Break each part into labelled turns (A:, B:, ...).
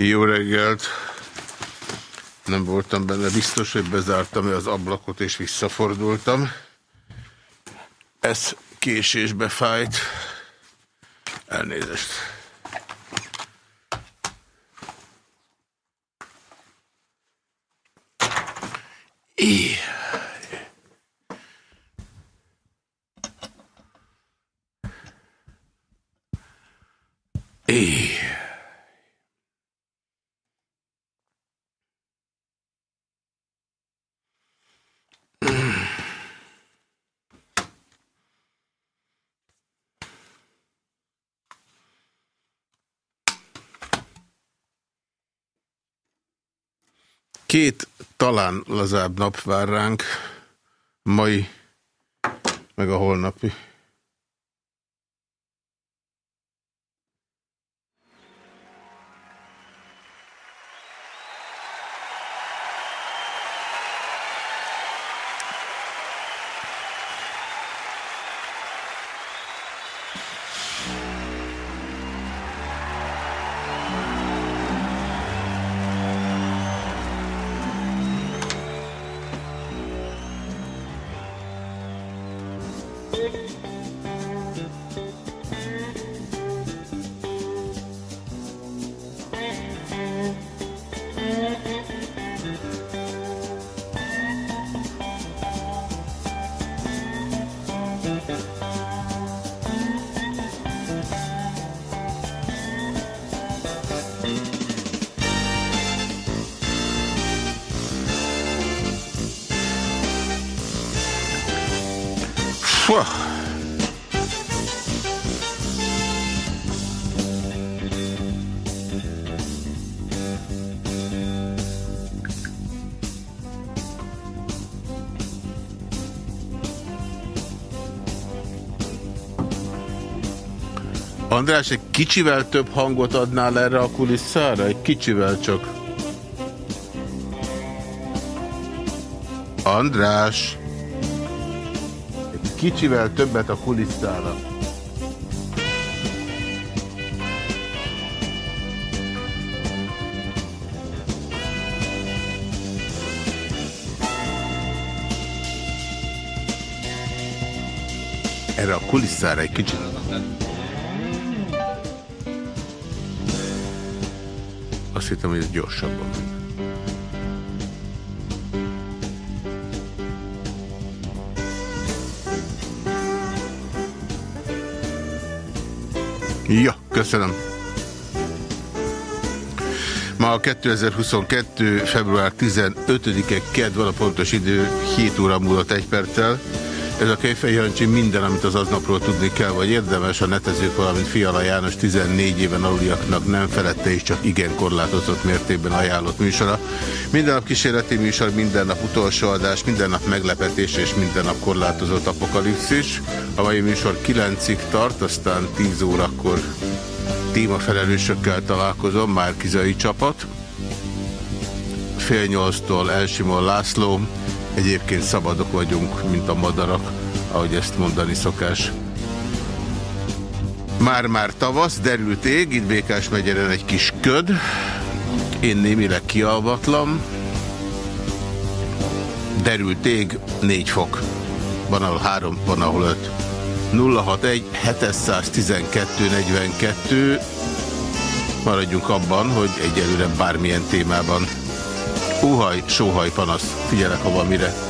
A: Jó reggelt! Nem voltam benne biztos, hogy bezártam -e az ablakot és visszafordultam. Ez késésbe fájt. Elnézést. Éj. Két talán lazább nap vár ránk, mai, meg a holnapi. András, egy kicsivel több hangot adnál erre a kulisszára? Egy kicsivel csak. András! Egy kicsivel többet a kulisszára. Erre a kulisszára egy kicsit. Azt hittem, hogy ez gyorsabban megy. Ja, köszönöm. Ma a 2022. február 15-e kedd van a pontos idő, 7 óra múlott egy perccel. Ez a Kejfej Jancsi minden, amit az aznapról tudni kell, vagy érdemes, a netezők, valamint Fiala János 14 éven aluliaknak nem felette és csak igen korlátozott mértékben ajánlott műsora. Minden nap kísérleti műsor, minden nap utolsó adás, minden nap meglepetés és minden nap korlátozott apokalipszis. A mai műsor 9-ig tart, aztán 10 órakor témafelelősökkel találkozom, Márkizai csapat. Fél nyolctól Elsimon László, Egyébként szabadok vagyunk, mint a madarak, ahogy ezt mondani szokás. Már-már tavasz, derült ég, itt Békás megyeren egy kis köd. Én némileg kialvatlam. Derült ég, 4 fok. Van, ahol 3, van, ahol 5. 061 712 42 Maradjunk abban, hogy egyelőre bármilyen témában Óhaj, sóhaj, panasz. Figyelek, ha van mire.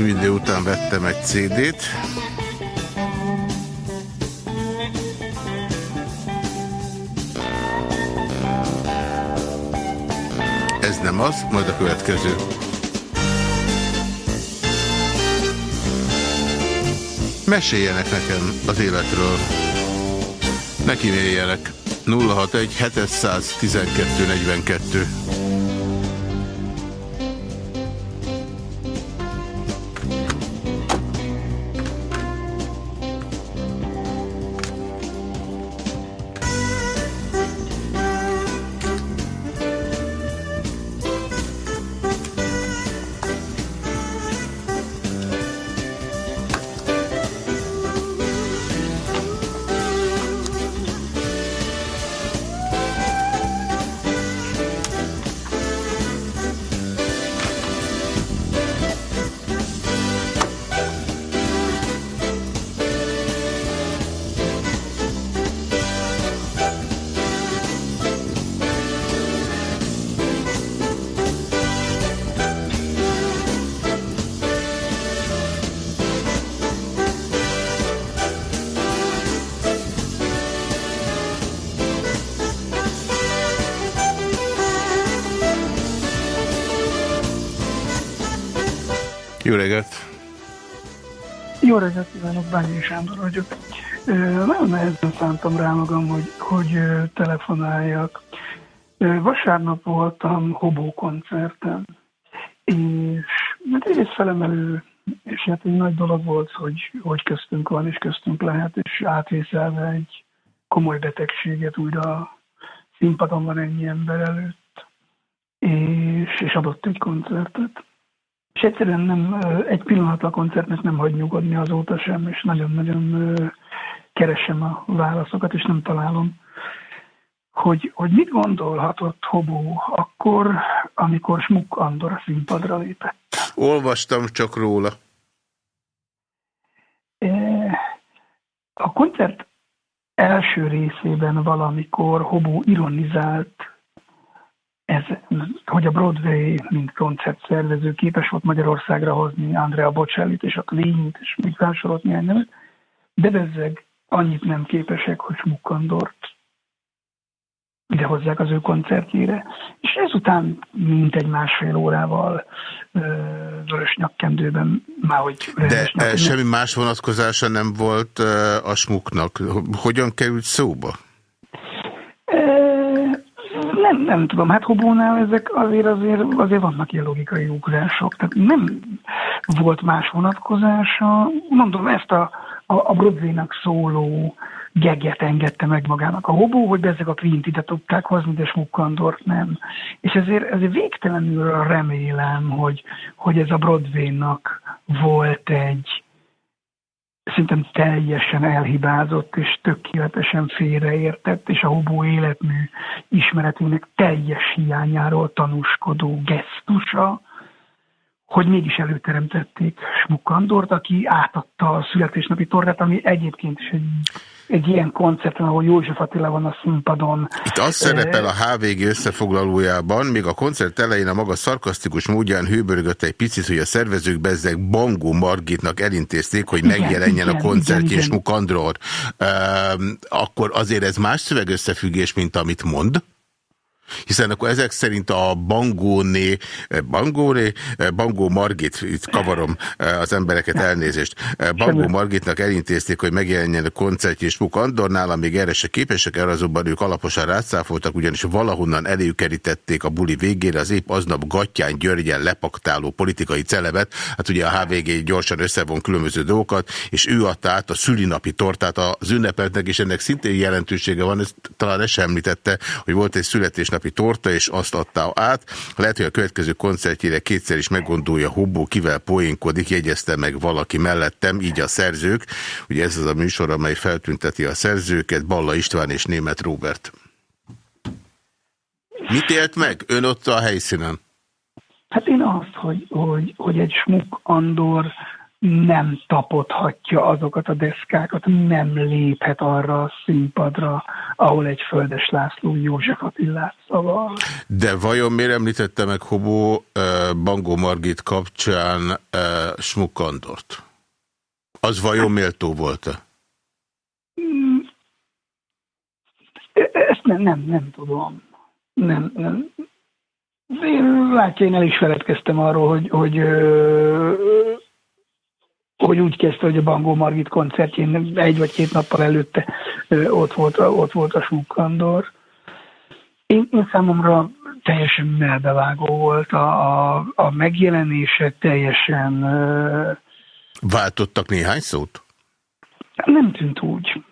A: Hosszú idő után vettem egy CD-t. Ez nem az, majd a következő. Meséljenek nekem az életről. Neki méljenek. 061 712 42 reggelt
B: kívánok, Bányi Sándor vagyok. Nagyon nehezen szántam rá magam, hogy, hogy telefonáljak. Vasárnap voltam Hobó koncerten, és hát egész felemelő, és hát egy nagy dolog volt, hogy, hogy köztünk van, és köztünk lehet, és átvészelve egy komoly betegséget újra színpadon van ennyi ember előtt, és, és adott egy koncertet. És egyszerűen nem, egy pillanat a koncertnek nem hagy nyugodni azóta sem, és nagyon-nagyon keresem a válaszokat, és nem találom. Hogy, hogy mit gondolhatott Hobó akkor, amikor Smuk Andor a színpadra lépett?
A: Olvastam csak róla.
B: A koncert első részében valamikor Hobó ironizált ez, hogy a Broadway, mint koncertszervező képes volt Magyarországra hozni Andrea Bocellit és a Queen-t, és még felsorolt néhány nevet, de bezzeg annyit nem képesek, hogy Smukkandort idehozzák az ő koncertjére. És ezután mint egy másfél órával vörös nyakkendőben már hogy
A: De e, semmi más vonatkozása nem volt a smuknak. Hogyan került szóba?
B: Nem, nem tudom, hát Hobónál ezek azért, azért, azért vannak ilyen logikai ugrások, tehát nem volt más vonatkozása. Mondom, ezt a, a, a Broadway-nak szóló geget engedte meg magának a hobó, hogy ezek a Quint ide tudták hozni, de Smukkandort nem. És ezért, ezért végtelenül remélem, hogy, hogy ez a Broadway-nak volt egy, szerintem teljesen elhibázott és tökéletesen félreértett, és a hobó életmű ismeretének teljes hiányáról tanúskodó gesztusa, hogy mégis előteremtették Smukkandort, aki átadta a születésnapi torrát, ami egyébként is egy egy ilyen koncerten, ahol József Attila van a színpadon.
A: Itt az szerepel a HVG összefoglalójában, még a koncert elején a maga szarkasztikus módján hőbörgött egy picit, hogy a szervezők bezzeg Bangó Margitnak elintézték, hogy igen, megjelenjen igen, a koncertje és Mukandror. Um, akkor azért ez más szövegösszefüggés, mint amit mond? Hiszen akkor ezek szerint a Bangóné, Bangóné, Bangó Margit, itt kavarom eh, az embereket elnézést, eh, Bangó Margitnak elintézték, hogy megjelenjen a koncertje és Muk Andornál, amíg erre se képesek, erre azonban ők alaposan rászáfoltak, ugyanis valahonnan előkerítették a buli végére az épp aznap Gattyán Györgyen lepaktáló politikai celebet, hát ugye a HVG gyorsan összevon különböző dolgokat, és ő adta át a szülinapi tortát az ünnepeltnek, és ennek szintén jelentősége van, ezt talán ezt sem említette, hogy volt egy születésnap születésnapi torta, és azt adta át. Lehet, hogy a következő koncertjére kétszer is meggondolja Hobbó, kivel poénkodik, jegyezte meg valaki mellettem, így a szerzők. Ugye ez az a műsor, amely feltünteti a szerzőket, Balla István és Német Róbert. Mit élt meg ön ott a helyszínen?
B: Hát én azt, hogy, hogy, hogy egy smuk Andor nem tapodhatja azokat a deszkákat, nem léphet arra a színpadra, ahol egy Földes László József Attilát szaval.
A: De vajon miért említette meg Hobó Bangó Margit kapcsán Smukkandort? Az vajon méltó volt-e?
B: Ezt nem, nem, nem tudom. Nem, nem. Én látja, én el is feledkeztem arról, hogy, hogy hogy úgy kezdte, hogy a Bangó Margit koncertjén egy vagy két nappal előtte ott volt, ott volt a Súkandor. Én, én számomra teljesen melbevágó volt a, a, a megjelenése, teljesen...
A: Váltottak néhány szót?
B: Nem tűnt úgy.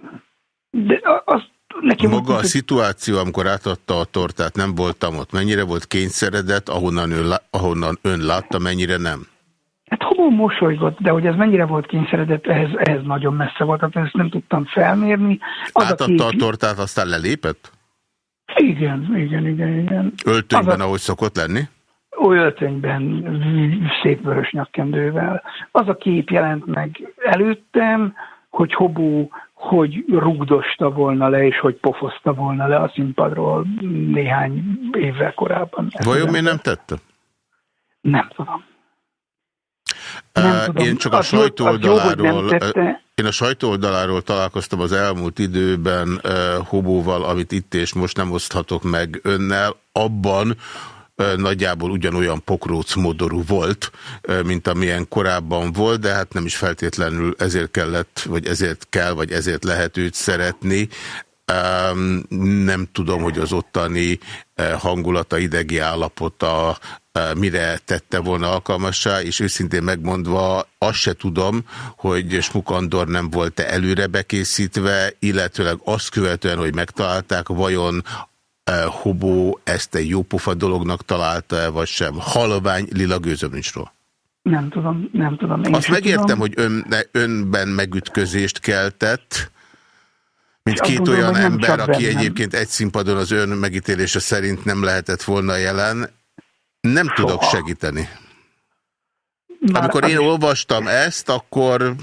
B: De az,
A: nekem Maga a szituáció, amikor átadta a tortát, nem voltam ott. Mennyire volt kényszeredett, ahonnan ön, ahonnan ön látta, mennyire nem?
B: Hát hobó mosolygott, de hogy ez mennyire volt kényszeredett, ehhez, ehhez nagyon messze volt, tehát ezt nem tudtam felmérni.
A: Az Átadta a, kép... a tortát, aztán lelépett?
B: Igen, igen, igen, igen.
A: Öltönyben, a... ahogy szokott lenni?
B: Ó, öltönyben, szép vörös nyakkendővel. Az a kép jelent meg előttem, hogy Hobó hogy rugdosta volna le, és hogy pofozta volna le a színpadról néhány évvel korábban.
A: Vajon miért nem tette?
B: Nem tudom.
A: Nem én csak a sajtóoldaláról, én a sajtóoldaláról találkoztam az elmúlt időben Hobóval, amit itt és most nem oszthatok meg önnel, abban, nagyjából ugyanolyan pokróc modorú volt, mint amilyen korábban volt, de hát nem is feltétlenül ezért kellett, vagy ezért kell, vagy ezért lehet őt szeretni. Nem tudom, hogy az ottani hangulata, idegi állapota mire tette volna alkalmassá, és őszintén megmondva azt se tudom, hogy Smukandor nem volt-e előre bekészítve, illetőleg azt követően, hogy megtalálták, vajon Hobó ezt egy jópofa dolognak találta-e, vagy sem? Halvány lila gőzömüncsről.
B: Nem tudom, nem tudom.
A: Én Azt megértem, tudom. hogy ön, önben megütközést keltett, mint két tudom, olyan ember, aki bennem. egyébként egy színpadon az ön megítélése szerint nem lehetett volna jelen. Nem Soha. tudok segíteni. Már Amikor én olvastam ezt, akkor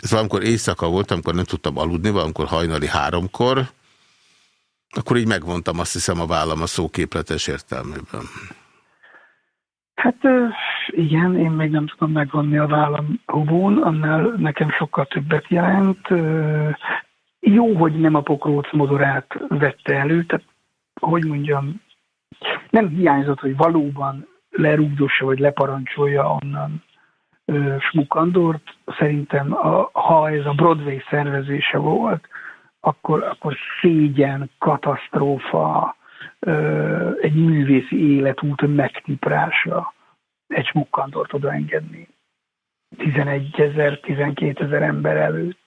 A: ez valamikor éjszaka volt, amikor nem tudtam aludni, valamikor hajnali háromkor, akkor így megvontam azt hiszem a vállam a szóképletes értelmében.
B: Hát igen, én még nem tudom megvonni a vállam hubón, annál nekem sokkal többet jelent. Jó, hogy nem a pokróc modorát vette elő, tehát hogy mondjam, nem hiányzott, hogy valóban lerúgdossa vagy leparancsolja onnan Smukandort. Szerintem, a, ha ez a Broadway szervezése volt, akkor, akkor szégyen, katasztrófa, egy művészi életút megtiprása egy Smukkandort odaengedni 11 ezer, 12 ezer ember előtt.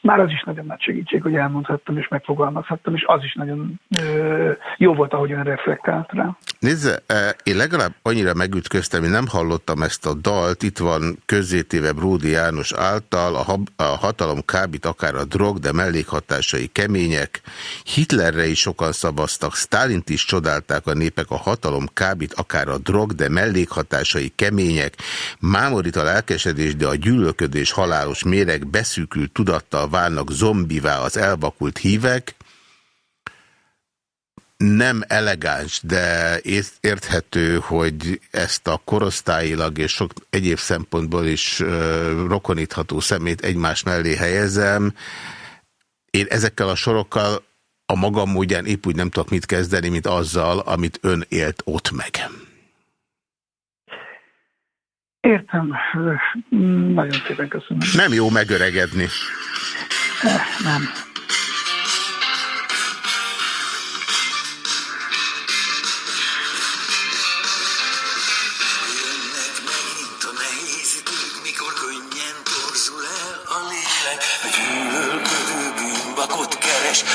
B: Már az is nagyon nagy segítség, hogy elmondhattam és megfogalmazhattam, és az is nagyon ö, jó volt, ahogy ön reflektált rá.
A: Nézze, én legalább annyira megütköztem, hogy nem hallottam ezt a dalt, itt van közzétéve Bródi János által, a, a hatalom kábít akár a drog, de mellékhatásai kemények. Hitlerre is sokan szavaztak, Stálint is csodálták a népek, a hatalom kábít akár a drog, de mellékhatásai kemények. Mámorít a lelkesedés, de a gyűlölködés halálos méreg beszűkült tudattal válnak zombivá az elvakult hívek, nem elegáns, de érthető, hogy ezt a korosztályilag és sok egyéb szempontból is rokonítható szemét egymás mellé helyezem. Én ezekkel a sorokkal a magam módján épp úgy nem tudok mit kezdeni, mint azzal, amit ön élt ott meg.
B: Értem. Nagyon szépen köszönöm.
A: Nem jó megöregedni.
B: Nem.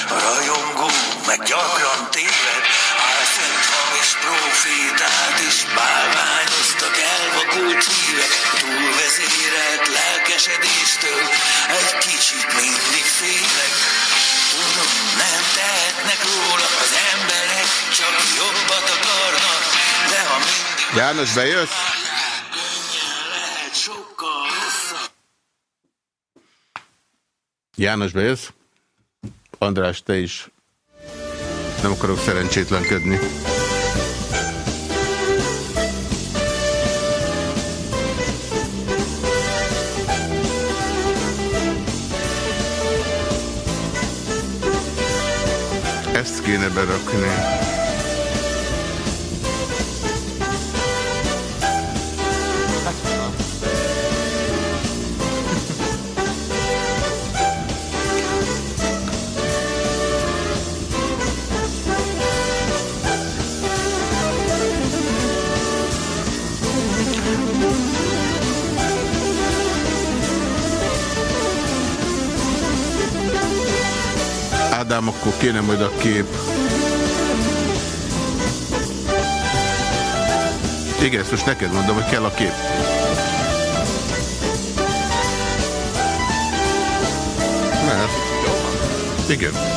C: a rajongó meg gyakran téved, álszent hamis profétát is bálványoztak elvakult hívek, túlvezérelt lelkesedéstől kicsit mindig félek. Tudom, nem tehetnek róla az emberek, csak jobbat akarnak, de ha mindig...
A: János, bejössz? János, bejössz? András, te is. Nem akarok szerencsétlenkedni. Ezt kéne Ádám, akkor kéne majd a kép. Igen, ezt most neked mondom, hogy kell a kép. Mert. Igen.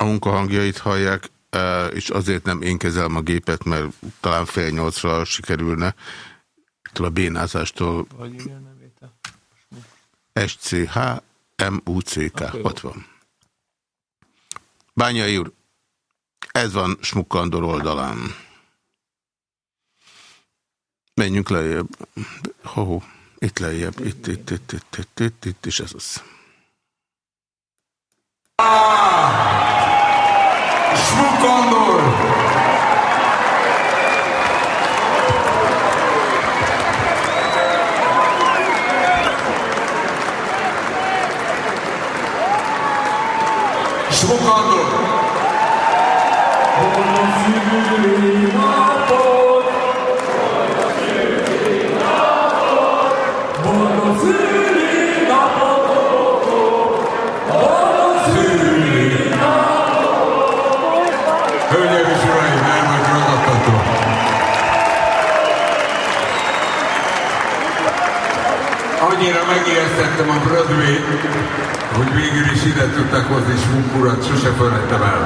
C: A
A: munkahangjait hallják, e, és azért nem én kezelem a gépet, mert talán fél nyolcra sikerülne. Től a bénázástól. SCH MUCK 60. Bányai úr, ez van Smukkandor oldalán. Menjünk lejjebb. Ho, -ho. itt lejjebb, itt, itt, itt, itt, itt, itt, itt, és ez az.
D: Ah! Smoke on Annyira megijesztettem a broadway hogy végül is ide tudtak hozni smunkurat, sose felejtem el.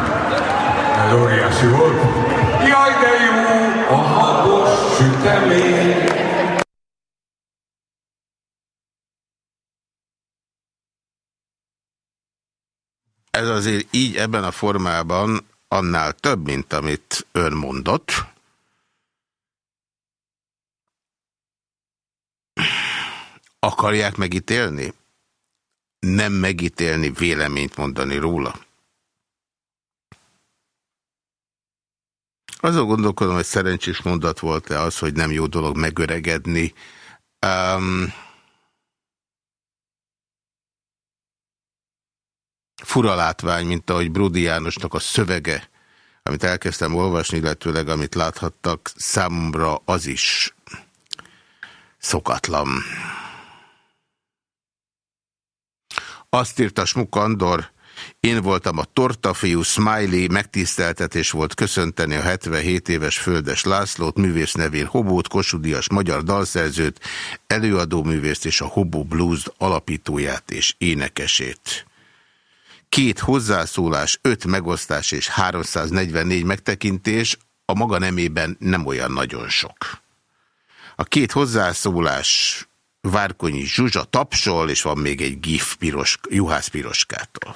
D: Ez óriási volt. Jaj, de jó, a habos sütemény.
A: Ez azért így ebben a formában annál több, mint amit ön mondott. Akarják megítélni? Nem megítélni, véleményt mondani róla? Azon gondolkodom, hogy szerencsés mondat volt-e az, hogy nem jó dolog megöregedni. Um, fura látvány, mint ahogy Brudi Jánosnak a szövege, amit elkezdtem olvasni, illetőleg amit láthattak, számomra az is szokatlan. Azt írta Smuk Andor, én voltam a tortafiú, Smiley, megtiszteltetés volt köszönteni a 77 éves Földes Lászlót, művész nevén Hobót, Kosudias magyar dalszerzőt, előadóművészt és a Hobó Blues alapítóját és énekesét. Két hozzászólás, öt megosztás és 344 megtekintés a maga nemében nem olyan nagyon sok. A két hozzászólás Várkonyi Zsuzsa tapsol, és van még egy gif piros, Juhász Piroskától.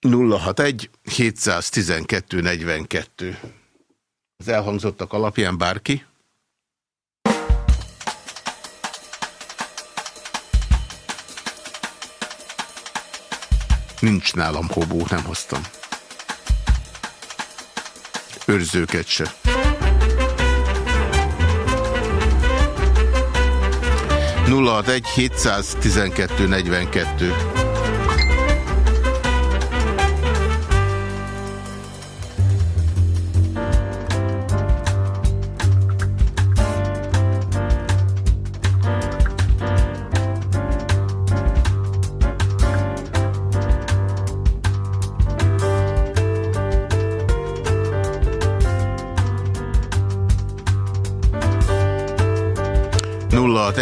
A: 061 712 42. Az elhangzottak alapján bárki? Nincs nálam hobó, nem hoztam. Őrzőket se. 061 712 42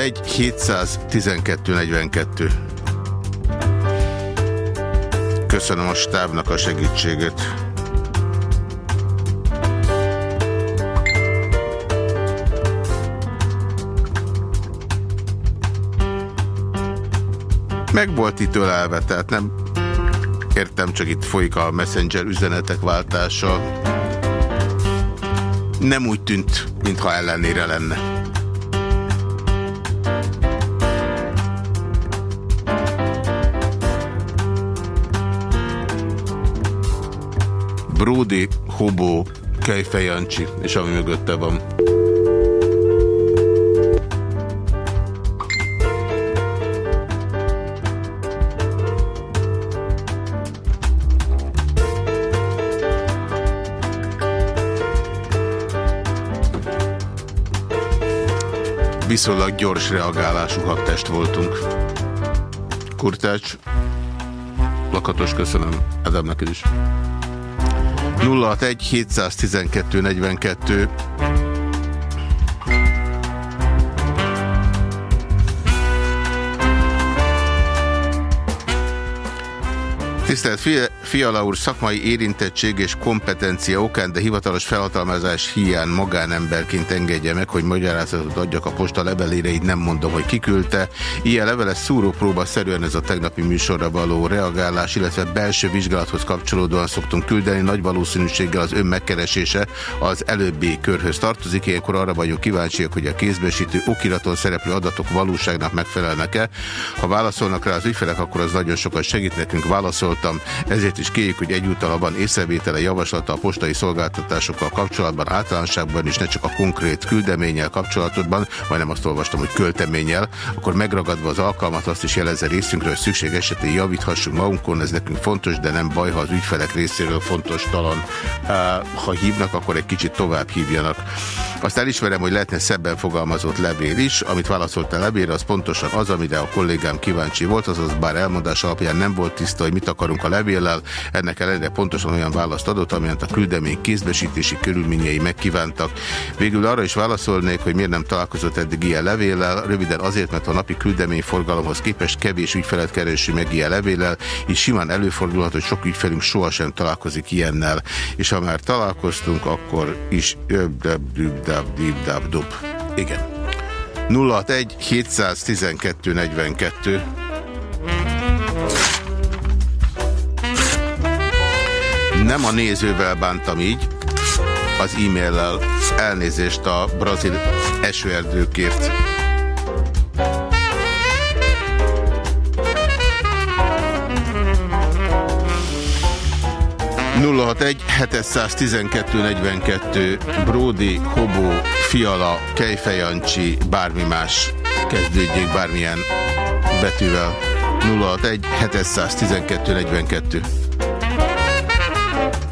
A: 061 712 42. Köszönöm a stábnak a segítséget. Meg volt itt ölelve, tehát nem értem, csak itt folyik a messenger üzenetek váltása. Nem úgy tűnt, mintha ellenére lenne. Bródi, Hobó, Kejfej Jancsi, és ami mögötte van. Viszonylag gyors reagálású test voltunk. Kurtács, lakatos köszönöm, Edem neked is. 061 712 42 Tisztelt Fiala úr, szakmai érintettség és kompetencia okán, de hivatalos felhatalmazás hiány magánemberként engedje meg, hogy magyarázatot adjak a posta levelére, így nem mondom, hogy kiküldte. Ilyen leveles szúrópróba szerűen ez a tegnapi műsorra való reagálás, illetve belső vizsgálathoz kapcsolódóan szoktunk küldeni, nagy valószínűséggel az ön megkeresése az előbbi körhöz tartozik. Ilyenkor arra vagyunk kíváncsiak, hogy a kézbesítő okiraton szereplő adatok valóságnak megfelelnek-e. Ha válaszolnak rá az ügyfelek, akkor az nagyon sokat segít nekünk. Válaszoltam, ezért is kérjük, hogy egyúttal abban észrevétele javaslata a postai szolgáltatásokkal kapcsolatban, általánosságban is, ne csak a konkrét küldeménnyel kapcsolatban, majdnem azt olvastam, hogy költeménnyel, akkor megragadva az alkalmat azt is jelezze részünkről, hogy szükség esetén javíthassunk magunkon, ez nekünk fontos, de nem baj, ha az ügyfelek részéről fontos talan. Ha hívnak, akkor egy kicsit tovább hívjanak. Azt elismerem, hogy lehetne szebben fogalmazott levél is, amit válaszolt a levélre, az pontosan az, amire a kollégám kíváncsi volt, azaz bár elmondás alapján nem volt tiszta, hogy mit akarunk a levéllel, ennek ellenére pontosan olyan választ adott, amilyen a küldemény kézbesítési körülményei megkívántak. Végül arra is válaszolnék, hogy miért nem találkozott eddig ilyen levéllel, röviden azért, mert a napi küldeményforgalomhoz képest kevés ügyfelet keresi meg ilyen levéllel, így simán előfordulhat, hogy sok ügyfelünk sohasem találkozik ilyennel. És ha már találkoztunk, akkor is igen. 061 712 42 Nem a nézővel bántam így, az e-maillel elnézést a brazil esőerdőkért. 061 712 42 Bródi, Hobó, Fiala, Kejfejancsi, bármi más kezdődjék bármilyen betűvel. 061 712 42 Thank you.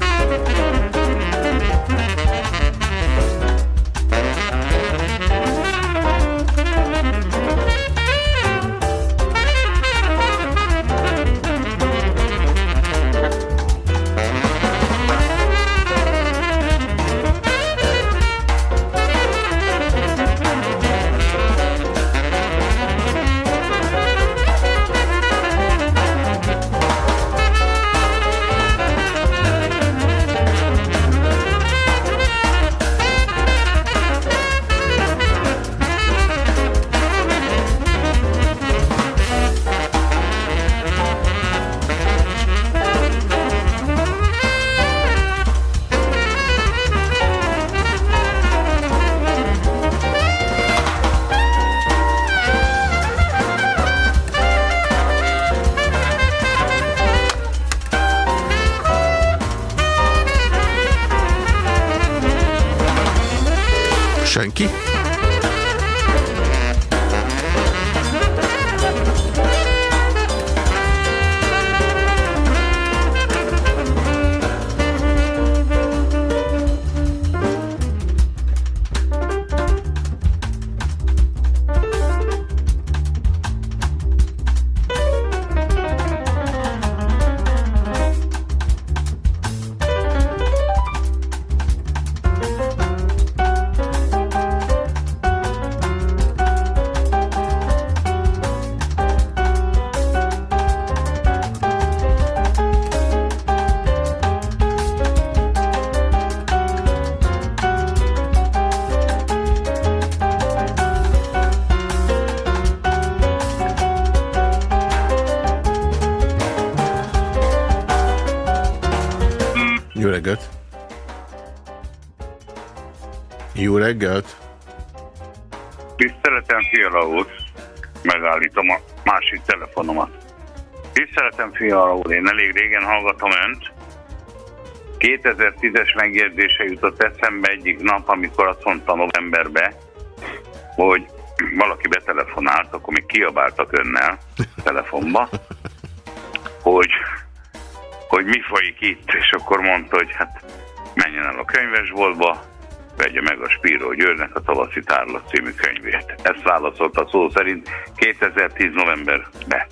A: Reggelt!
E: Tiszteletem, Fiala úr! Megállítom a másik telefonomat. Tiszteletem, Fiala úr! Én elég régen hallgatom önt. 2010-es megjegyzése jutott eszembe egyik nap, amikor azt mondta novemberbe, hogy valaki betelefonált, akkor még kiabáltak önnel telefonba, hogy, hogy mi folyik itt, és akkor mondta, hogy hát menjen el a könyvesboltba, Györgynek a Tavaszi Tárlat című könyvét. Ezt válaszolta szó szerint 2010 novemberbe.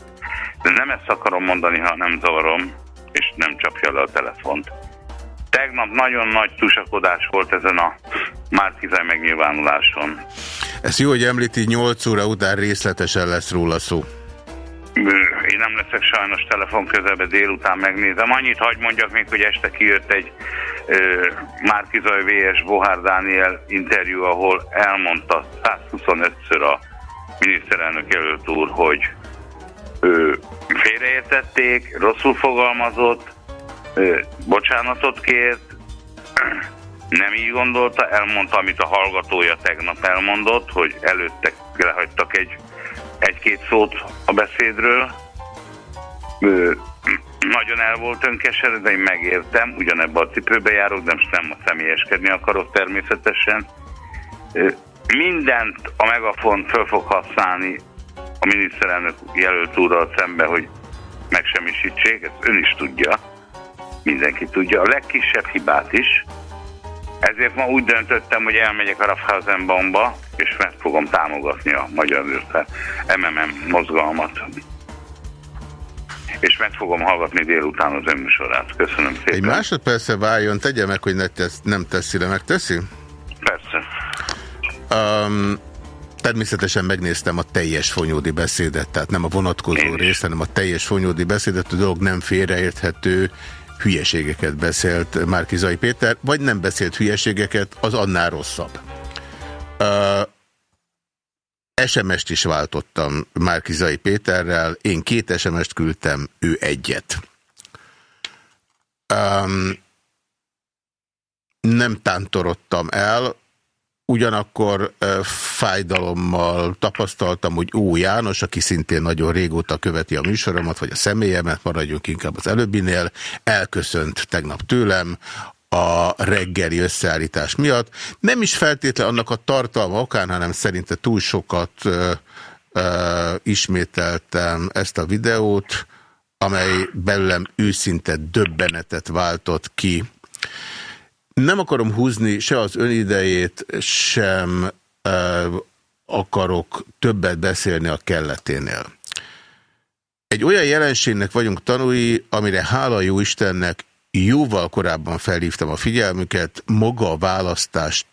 E: De nem ezt akarom mondani, ha nem zavarom, és nem csapja le a telefont. Tegnap nagyon nagy tusakodás volt ezen a Márkizaj megnyilvánuláson.
A: Ezt jó, hogy említi, 8 óra után részletesen lesz róla szó.
E: Én nem leszek sajnos telefon közelbe, délután megnézem. Annyit hagy mondjak még, hogy este kijött egy Márkizaj VS Bohár Dániel interjú, ahol elmondta 125-ször a miniszterelnök jelölt úr, hogy ő, félreértették, rosszul fogalmazott, bocsánatot kért, nem így gondolta, elmondta, amit a hallgatója tegnap elmondott, hogy előtte lehagytak egy, egy-két szót a beszédről. Nagyon el volt önkeseredve, én megértem, ugyanebben a cipőbe járok, de most nem személyeskedni akarok természetesen. Mindent a megafon föl fog használni a miniszterelnök jelölt úrral szembe, hogy megsemmisítsék, ezt ön is tudja, mindenki tudja. A legkisebb hibát is Ezért ma úgy döntöttem, hogy elmegyek a Raffhausenbaumba, és meg fogom támogatni a Magyar MMM mozgalmat. És meg fogom hallgatni délután az önműsorát. Köszönöm szépen.
A: Egy másodperce váljon, tegye meg, hogy ne tesz, nem teszi le. Megteszi?
E: Persze.
A: Um, természetesen megnéztem a teljes fonyódi beszédet, tehát nem a vonatkozó részt, hanem a teljes fonyódi beszédet, a dolog nem félreérthető, hülyeségeket beszélt Márkizai Péter, vagy nem beszélt hülyeségeket, az annál rosszabb. Uh, SMS-t is váltottam Márkizai Péterrel, én két SMS-t küldtem, ő egyet. Um, nem tántorodtam el, Ugyanakkor fájdalommal tapasztaltam, hogy Ó János, aki szintén nagyon régóta követi a műsoromat, vagy a személyemet, maradjunk inkább az előbbinél, elköszönt tegnap tőlem a reggeli összeállítás miatt. Nem is feltétlen annak a tartalma okán, hanem szerinte túl sokat ö, ö, ismételtem ezt a videót, amely belőlem őszinte döbbenetet váltott ki nem akarom húzni se az önidejét, sem uh, akarok többet beszélni a kelleténél. Egy olyan jelenségnek vagyunk tanúi, amire hála jó Istennek jóval korábban felhívtam a figyelmüket, maga a választás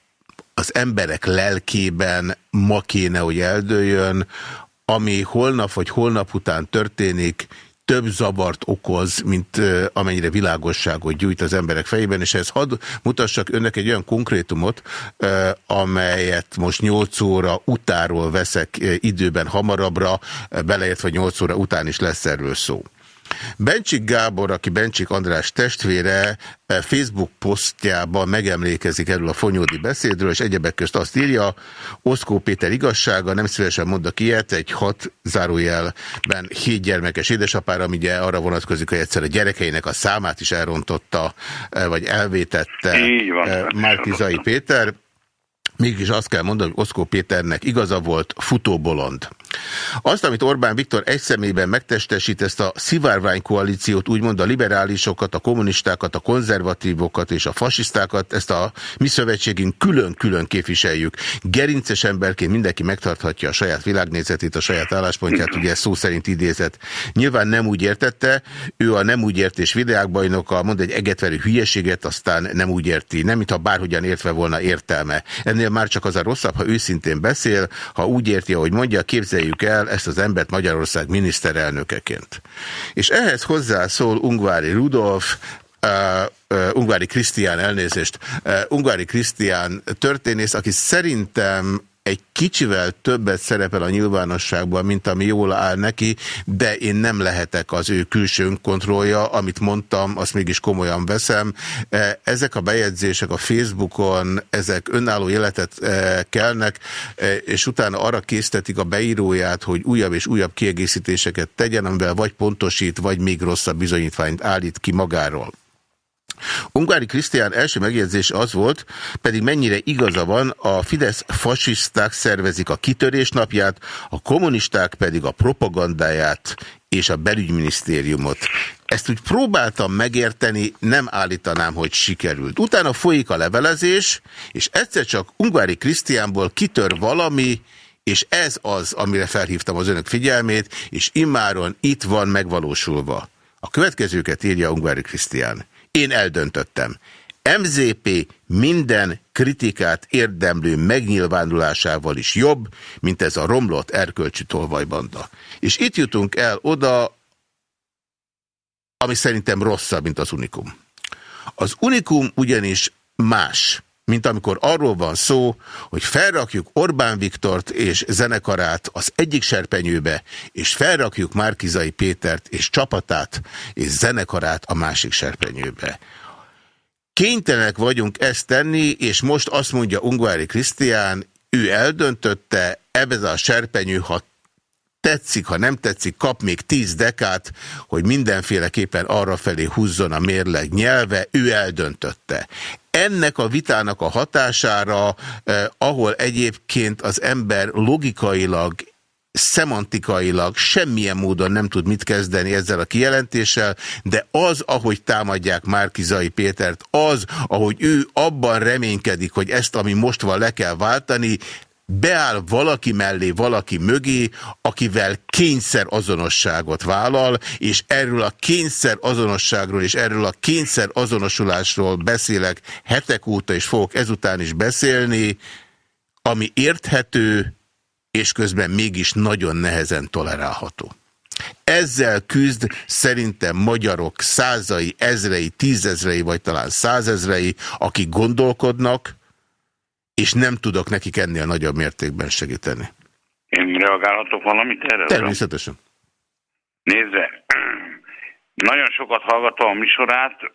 A: az emberek lelkében ma kéne, hogy eldőjön, ami holnap vagy holnap után történik, több zavart okoz, mint amennyire világosságot gyújt az emberek fejében, és ez hadd mutassak önnek egy olyan konkrétumot, amelyet most 8 óra utáról veszek időben hamarabbra, beleértve 8 óra után is lesz erről szó. Bencsik Gábor, aki Bencsik András testvére, eh, Facebook posztjában megemlékezik erről a fonyódi beszédről, és egyebek közt azt írja, Oszkó Péter igazsága, nem szívesen mondok ilyet, egy hat zárójelben hét gyermekes édesapára, ami ugye arra vonatkozik, hogy egyszer a gyerekeinek a számát is elrontotta, eh, vagy elvétette eh, Márkizai Péter. Mégis azt kell mondani, hogy Oszkó Péternek igaza volt, futóbolond. Azt, amit Orbán Viktor egy személyben megtestesít, ezt a szivárvány koalíciót, úgymond a liberálisokat, a kommunistákat, a konzervatívokat és a fasisztákat, ezt a mi szövetségünk külön-külön képviseljük. Gerinces emberként mindenki megtarthatja a saját világnézetét, a saját álláspontját, ugye szó szerint idézett. Nyilván nem úgy értette, ő a nem úgy értés videákbajnoka, mond egy egetverő hülyeséget, aztán nem úgy érti, nem mintha bárhogyan értve volna értelme. Ennél már csak az a rosszabb, ha őszintén beszél, ha úgy érti, ahogy mondja, képzelj képzeljük el ezt az embert Magyarország miniszterelnökeként. És ehhez hozzászól Ungvári Rudolf, Uh, uh, Ungvári Krisztián elnézést, uh, Ungvári Krisztián történész, aki szerintem egy kicsivel többet szerepel a nyilvánosságban, mint ami jól áll neki, de én nem lehetek az ő külső kontrollja, amit mondtam, azt mégis komolyan veszem. E, ezek a bejegyzések a Facebookon, ezek önálló életet e, kelnek, e, és utána arra késztetik a beíróját, hogy újabb és újabb kiegészítéseket tegyen, amivel vagy pontosít, vagy még rosszabb bizonyítványt állít ki magáról. Ungári Krisztián első megjegyzés az volt, pedig mennyire igaza van, a Fidesz fasiszták szervezik a kitörés napját, a kommunisták pedig a propagandáját és a belügyminisztériumot. Ezt úgy próbáltam megérteni, nem állítanám, hogy sikerült. Utána folyik a levelezés, és egyszer csak Ungári Krisztiánból kitör valami, és ez az, amire felhívtam az önök figyelmét, és immáron itt van megvalósulva. A következőket írja Ungvári Krisztián. Én eldöntöttem. MZP minden kritikát érdemlő megnyilvánulásával is jobb, mint ez a romlott erkölcsi tolvajbanda. És itt jutunk el oda, ami szerintem rosszabb, mint az Unikum. Az Unikum ugyanis más, mint amikor arról van szó, hogy felrakjuk Orbán Viktort és zenekarát az egyik serpenyőbe, és felrakjuk Márkizai Pétert és csapatát és zenekarát a másik serpenyőbe. Kénytelenek vagyunk ezt tenni, és most azt mondja Ungvári Krisztián, ő eldöntötte, ebben a serpenyő, ha tetszik, ha nem tetszik, kap még tíz dekát, hogy mindenféleképpen arra felé húzzon a mérleg nyelve, ő eldöntötte. Ennek a vitának a hatására, eh, ahol egyébként az ember logikailag szemantikailag semmilyen módon nem tud mit kezdeni ezzel a kijelentéssel, de az, ahogy támadják Márkizai Pétert, az, ahogy ő abban reménykedik, hogy ezt, ami most van, le kell váltani, beáll valaki mellé, valaki mögé, akivel kényszer azonosságot vállal, és erről a kényszer azonosságról és erről a kényszer azonosulásról beszélek hetek óta, és fogok ezután is beszélni, ami érthető, és közben mégis nagyon nehezen tolerálható. Ezzel küzd szerintem magyarok százai, ezrei, tízezrei, vagy talán százezrei, akik gondolkodnak, és nem tudok nekik ennél nagyobb mértékben segíteni.
E: Én reagálhatok valamit erre?
A: Természetesen.
E: Nézze, nagyon sokat hallgatom a misorát,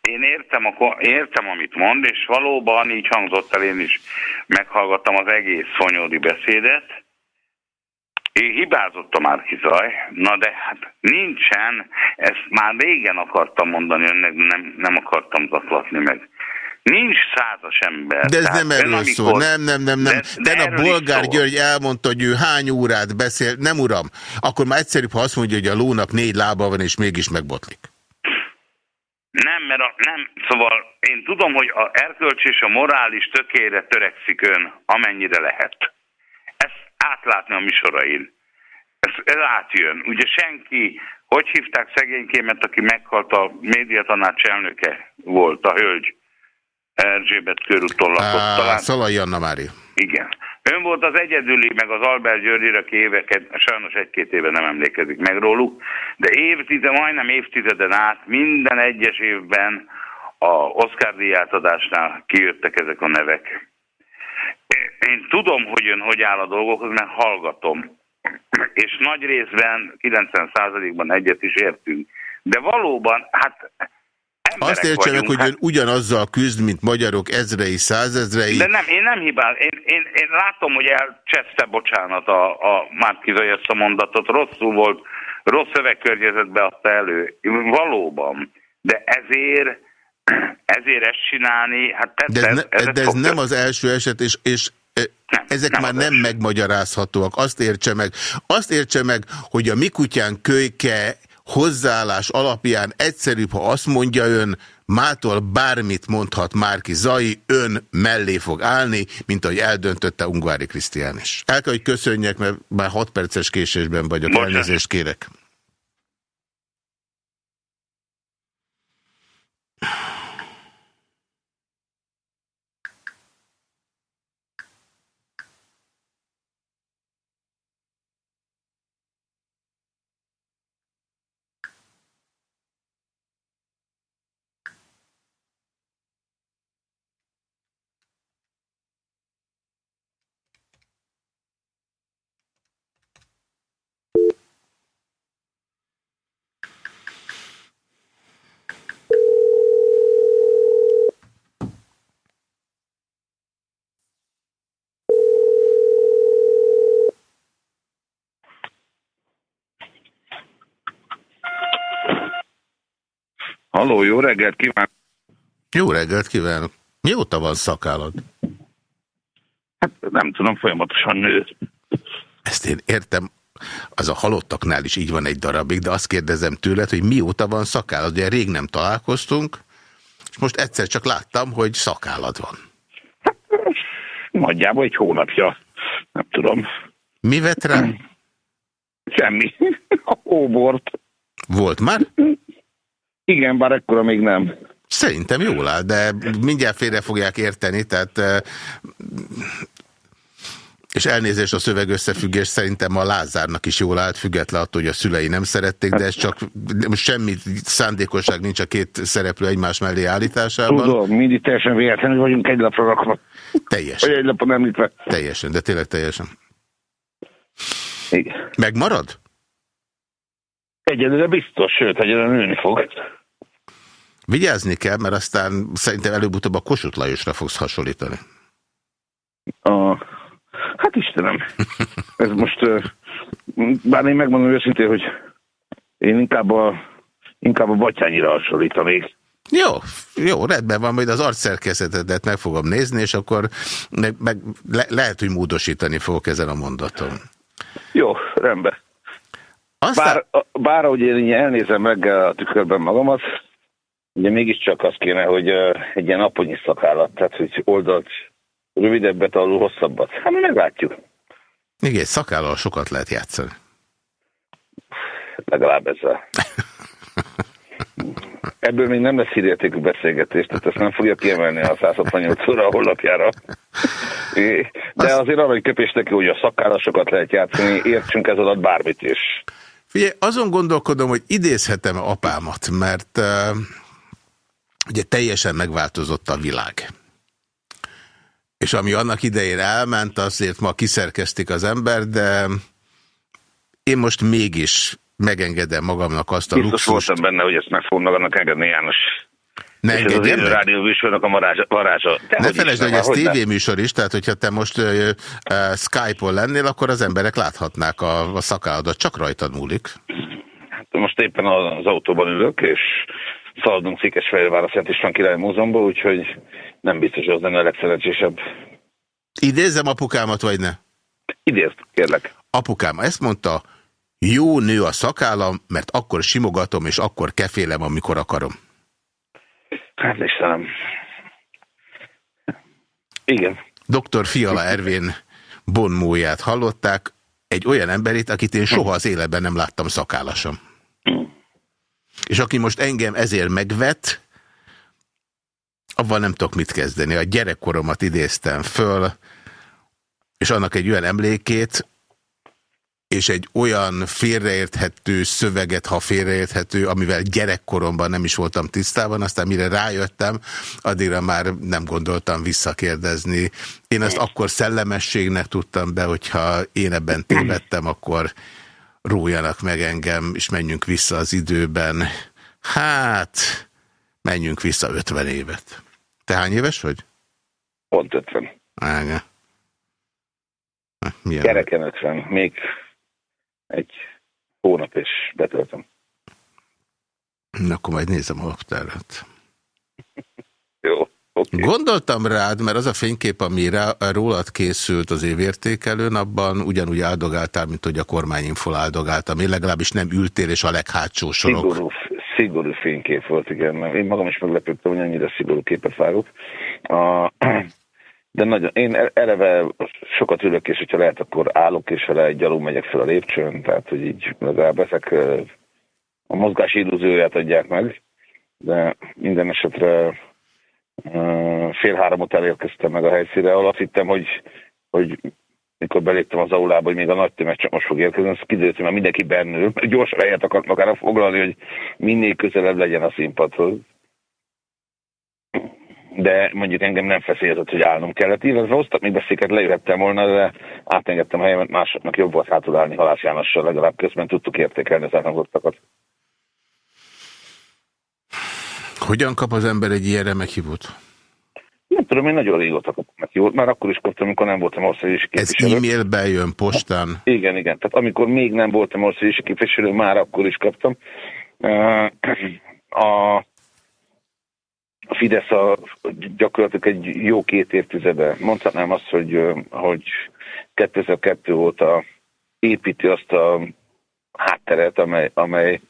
E: én értem, értem, amit mond, és valóban így hangzott el, én is meghallgattam az egész Szonyódi beszédet. Én hibázott a Márki Zaj, na de hát nincsen, ezt már régen akartam mondani önnek, nem, nem akartam zaklatni meg. Nincs százas ember.
A: De ez Tehát nem erről amikor... szól. Nem, nem, nem, nem. De, de a Bolgár György elmondta, hogy ő hány órát beszél. Nem, uram. Akkor már egyszerűbb, ha azt mondja, hogy a lónak négy lába van, és mégis megbotlik.
E: Nem, mert a, nem, szóval én tudom, hogy a erkölcs és a morális tökére törekszik ön, amennyire lehet. Ezt átlátni a misorain. Ez, ez átjön. Ugye senki, hogy hívták szegénykémet, aki meghalt a médiatanács elnöke volt, a hölgy Erzsébet körúton lakott.
A: Talán... Szalai Anna Mári.
E: Igen. Ön volt az egyedüli, meg az Albert György, aki éveket, sajnos egy-két éve nem emlékezik meg róluk, de évtized, majdnem évtizeden át minden egyes évben a Oscar díjátadásnál kijöttek ezek a nevek. Én tudom, hogy ön hogy áll a dolgokhoz, mert hallgatom. És nagy részben, 90%-ban egyet is értünk. De valóban, hát
A: azt értse meg, hogy hát... ön ugyanazzal küzd, mint magyarok ezrei, százezrei.
E: De nem, én nem hibál. Én, én, én látom, hogy elcseszte, bocsánat, a, a Márkizai ezt a mondatot. Rosszul volt, rossz szövegkörnyezetbe adta elő. Valóban. De ezért, ezért ezt csinálni, hát
A: de ez, ez, ne, de ez nem az első eset, és, és e, nem, ezek nem már nem első. megmagyarázhatóak. Azt értse meg, azt értse meg, hogy a mi kutyán kölyke hozzáállás alapján egyszerűbb, ha azt mondja ön, mától bármit mondhat Márki Zai, ön mellé fog állni, mint ahogy eldöntötte Ungvári Krisztián is. El kell, hogy köszönjek, mert már 6 perces késésben vagyok, elnézést kérek.
E: Halló, jó reggelt kívánok!
A: Jó reggelt kívánok! Mióta van szakállad?
E: Hát nem tudom, folyamatosan nő.
A: Ezt én értem, az a halottaknál is így van egy darabig, de azt kérdezem tőled, hogy mióta van szakállad? Ugye rég nem találkoztunk, és most egyszer csak láttam, hogy szakállad van.
E: Hát, nagyjából egy hónapja, nem tudom.
A: Mi vett rá?
E: Semmi. A hóbort.
A: Volt már?
E: Igen, bár ekkora még nem.
A: Szerintem jól áll, de mindjárt félre fogják érteni, tehát és elnézést a szöveg összefüggés szerintem a Lázárnak is jól állt, független attól, hogy a szülei nem szerették, de ez csak semmi szándékosság nincs a két szereplő egymás mellé állításában.
E: Tudom, mindig teljesen véletlenül vagyunk egy lapra rakva.
A: Teljesen.
E: Vagy egy lapon említve.
A: Teljesen, de tényleg teljesen.
E: Igen.
A: Megmarad?
E: Egyelőre biztos, sőt, egyelőre nőni fog.
A: Vigyázni kell, mert aztán szerintem előbb-utóbb a Kossuth Lajosra fogsz hasonlítani.
E: A... Hát Istenem, ez most, bár én megmondom őszintén, hogy én inkább a, inkább a Batyányira hasonlítanék.
A: Jó, jó, rendben van, majd az arcszerkezetedet meg fogom nézni, és akkor meg, meg le, lehet, hogy módosítani fogok ezen a mondaton.
F: Jó, rendben. Aztán... Bár, bár ahogy én elnézem meg a tükörben magamat, ugye mégiscsak az kéne, hogy egy ilyen aponyi szakállat, tehát hogy oldalt rövidebbet, alul hosszabbat. Hát mi meglátjuk.
A: Igen, szakállal sokat lehet játszani.
F: Legalább ezzel. Ebből még nem lesz hírértékű beszélgetés, tehát ezt nem fogja kiemelni a 168 óra a honlapjára. De azért arra, hogy köpés neki, hogy a szakállasokat lehet játszani, értsünk ez alatt bármit is.
A: Figyelj, azon gondolkodom, hogy idézhetem apámat, mert uh, ugye teljesen megváltozott a világ. És ami annak idején elment, azért ma kiszerkeztik az ember, de én most mégis megengedem magamnak azt a
F: Biztos
A: luxust.
F: voltam benne, hogy ezt meg fogom magamnak engedni, János.
A: Ne
F: és ez az
A: meg?
F: rádió műsornak a varázsa. varázsa.
A: Ne felejtsd, hogy ez tévéműsor is, tehát hogyha te most uh, uh, Skype-on lennél, akkor az emberek láthatnák a, a szakálladat, csak rajtad múlik.
F: Hát most éppen az autóban ülök, és szaladunk Székesfehérvár Szent István Király Múzeumban, úgyhogy nem biztos, hogy az lenne a legszerencsésebb.
A: Idézem apukámat, vagy ne?
F: Idézd, kérlek.
A: Apukám ezt mondta, jó nő a szakállam, mert akkor simogatom, és akkor kefélem, amikor akarom.
F: Hát Istenem. Igen.
A: Dr. Fiala Ervin bonmóját hallották, egy olyan emberét, akit én soha az életben nem láttam szakállasom. És aki most engem ezért megvet, avval nem tudok mit kezdeni. A gyerekkoromat idéztem föl, és annak egy olyan emlékét, és egy olyan félreérthető szöveget, ha félreérthető, amivel gyerekkoromban nem is voltam tisztában, aztán mire rájöttem, addigra már nem gondoltam visszakérdezni. Én ezt akkor szellemességnek tudtam be, hogyha én ebben tévedtem, akkor rójanak meg engem, és menjünk vissza az időben. Hát, menjünk vissza 50 évet. Te hány éves vagy?
F: Pont 50.
A: Ága. Milyen?
F: Kereken 50. Még egy hónap és betöltöm.
A: Na, akkor majd nézem a laptárat.
F: Jó. Okay.
A: Gondoltam rád, mert az a fénykép, ami rá, rólad készült az évértékelőn, abban ugyanúgy áldogáltál, mint hogy a kormányinfol áldogáltam. Én legalábbis nem ültél, és a leghátsó sorok.
F: Szigorú, szigorú fénykép volt, igen. Én magam is meglepődtem, hogy ennyire szigorú képet vágok. A, de nagyon, én e- eleve sokat ülök, és hogyha lehet, akkor állok, és vele egy gyalog megyek fel a lépcsőn, tehát, hogy így legalább ezek a mozgás illúzióját adják meg, de minden esetre fél háromot elérkeztem meg a helyszínre, ahol azt hittem, hogy, hogy mikor beléptem az aulába, hogy még a nagy tömeg csak most fog érkezni, az kiderült, hogy mindenki bennül, gyorsan helyet akart magára foglalni, hogy minél közelebb legyen a színpadhoz. De mondjuk engem nem feszélyezett, hogy állnom kellett, illetve hoztak még beszéket, lejöhettem volna, de átengedtem a helyemet, másoknak jobb volt hátul állni Halász Jánossal, legalább közben tudtuk értékelni az elhangottakat.
A: Hogyan kap az ember egy ilyenre meghívót?
F: Nem tudom, én nagyon régóta kapom meghívót. Már akkor is kaptam, amikor nem voltam országgyűlési képviselő.
A: Ez e-mailben jön, postán?
F: Igen, igen. Tehát amikor még nem voltam országgyűlési képviselő, már akkor is kaptam. A, a Fidesz a, gyakorlatilag egy jó két évtizede. Mondhatnám azt, hogy, hogy 2002 óta építi azt a hátteret, amely, amely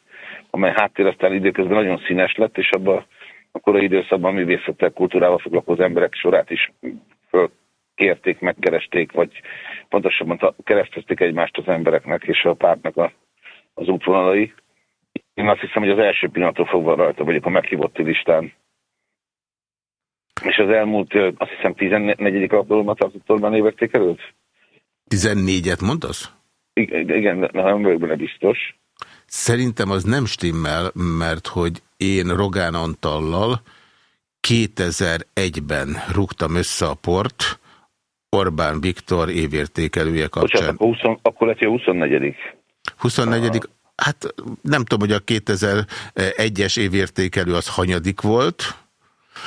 F: amely háttér aztán időközben nagyon színes lett, és abban a korai időszakban művészettel, kultúrával foglalkozó emberek sorát is fölkérték, megkeresték, vagy pontosabban keresztezték egymást az embereknek és a pártnak a, az útvonalai. Én azt hiszem, hogy az első pillanattól fogva rajta vagyok a meghívotti listán. És az elmúlt, azt hiszem, 14. alkalommal tartott Orbán évértékelőt?
A: 14-et mondasz?
F: Igen, igen, nem vagyok benne biztos.
A: Szerintem az nem stimmel, mert hogy én Rogán Antallal 2001-ben rúgtam össze a port Orbán Viktor évértékelője kapcsán.
F: Bocsánat, 20, akkor lett a 24
A: 24 Hát nem tudom, hogy a 2001-es évértékelő az hanyadik volt.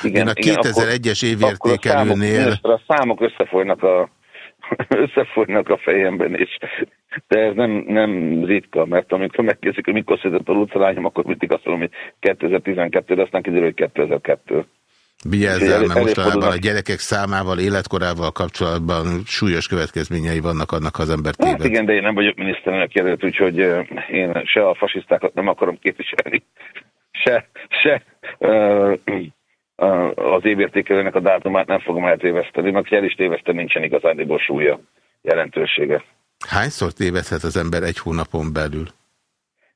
A: Igen, Én a 2001-es évértékelőnél...
F: A számok, a számok összefolynak a, összefolynak a fejemben, és de ez nem, nem ritka, mert amikor megkérdezik, hogy mikor született a Luca akkor mindig azt mondom, hogy 2012, de aztán kiderül, hogy 2002.
A: Vigyázzál, mert mostanában a gyerekek számával, életkorával kapcsolatban súlyos következményei vannak annak, az ember téved.
F: Hát igen, de én nem vagyok miniszterelnök jelölt, úgyhogy én se a fasisztákat nem akarom képviselni, se, se uh, az évértékelőnek a dátumát nem fogom eltéveszteni, mert el is téveszteni nincsen igazán súlya jelentősége.
A: Hányszor tévedhet az ember egy hónapon belül?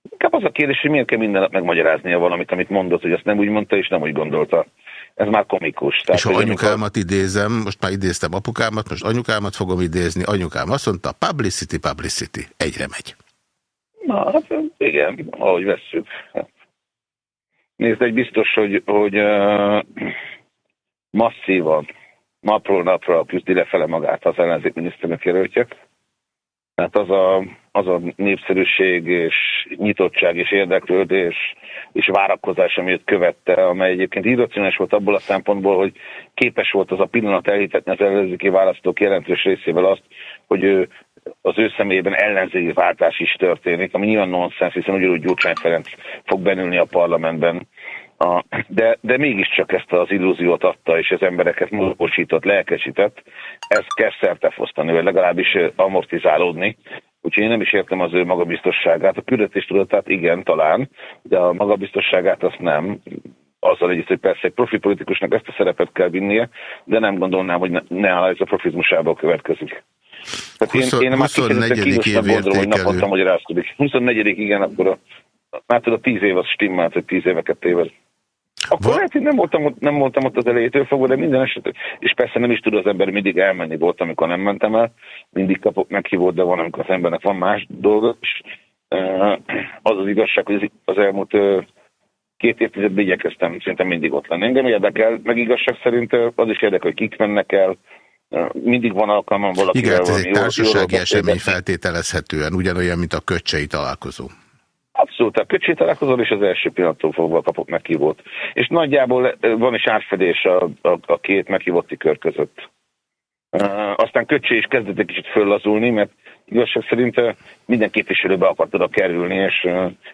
F: Inkább az a kérdés, hogy miért kell minden nap megmagyaráznia valamit, amit mondott, hogy azt nem úgy mondta és nem úgy gondolta. Ez már komikus.
A: Tehát, és ha anyukámat idézem, most már idéztem apukámat, most anyukámat fogom idézni, anyukám azt mondta, publicity, publicity, egyre megy.
F: Na, hát igen, ahogy vesszük. Nézd, egy biztos, hogy, hogy uh, masszívan, napról napra küzdi lefele magát az ellenzék miniszternek jelöltje. Tehát az a, az a népszerűség és nyitottság és érdeklődés és várakozás, ami őt követte, amely egyébként irracionális volt abból a szempontból, hogy képes volt az a pillanat elhitetni az ellenzéki választók jelentős részével azt, hogy ő, az ő személyében ellenzéki váltás is történik, ami nyilván nonsens, hiszen ugyanúgy Gyurcsány Ferenc fog benülni a parlamentben. A, de, de mégiscsak ezt az illúziót adta, és az embereket mozgósított, lelkesített, ezt kell szertefosztani, vagy legalábbis amortizálódni. Úgyhogy én nem is értem az ő magabiztosságát. A küldetéstudatát igen, talán, de a magabiztosságát azt nem. Azzal együtt, hogy persze egy profi politikusnak ezt a szerepet kell vinnie, de nem gondolnám, hogy ne, ne ez a profizmusából következik.
A: Tehát 20, én, én 24. év
F: értékelő. hogy naponta magyarázkodik. 24. igen, akkor a, már tudod, 10 év az stimmelt, hogy 10 éveket téved. Akkor Va lehet, hogy nem voltam, nem voltam ott az elejétől fogva, de minden esetben, és persze nem is tud az ember mindig elmenni, volt, amikor nem mentem el, mindig kapok meghívót, de van, amikor az embernek van más dolga, és az az igazság, hogy az elmúlt két évtizedben igyekeztem szerintem mindig ott lenni. Engem érdekel, meg igazság szerint az is érdekel, hogy kik mennek el, mindig van alkalmam valakivel.
A: Igen, ez egy társasági esemény feltételezhetően, ugyanolyan, mint a köcsei találkozó.
F: Abszolút, a köcsé találkozol, és az első pillanattól fogva kapok meghívót. És nagyjából van is átfedés a, a, a két meghívotti kör között. Uh, aztán köcsé is kezdett egy kicsit föllazulni, mert igazság szerint minden képviselőbe akart oda kerülni, és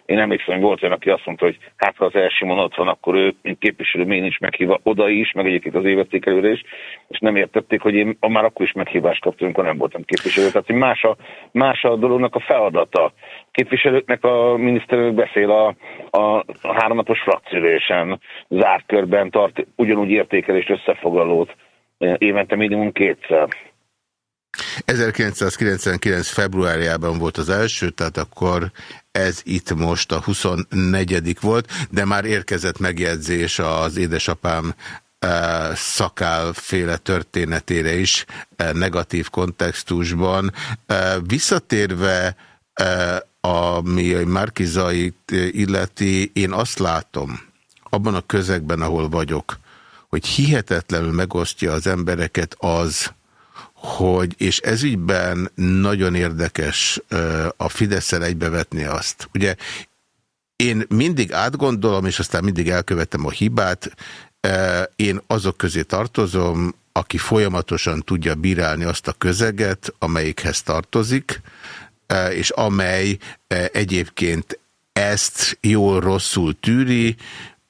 F: én emlékszem, hogy volt olyan, aki azt mondta, hogy hát ha az első ott van, akkor ő, mint képviselő, még nincs meghívva oda is, meg egyébként az évértékelőre is, és nem értették, hogy én már akkor is meghívást kaptam, amikor nem voltam képviselő. Tehát, hogy más a, más a dolognak a feladata. Képviselőknek a miniszterelnök beszél a, a, a háromnapos frakciülésen, zárt körben tart ugyanúgy értékelést, összefoglalót évente minimum kétszer.
A: 1999. februárjában volt az első, tehát akkor ez itt most a 24. volt, de már érkezett megjegyzés az édesapám eh, szakálféle történetére is eh, negatív kontextusban. Eh, visszatérve ami Márkizait illeti, én azt látom, abban a közegben, ahol vagyok, hogy hihetetlenül megosztja az embereket az, hogy, és ezügyben nagyon érdekes a fidesz egybevetni azt. Ugye én mindig átgondolom, és aztán mindig elkövetem a hibát, én azok közé tartozom, aki folyamatosan tudja bírálni azt a közeget, amelyikhez tartozik, és amely egyébként ezt jól-rosszul tűri,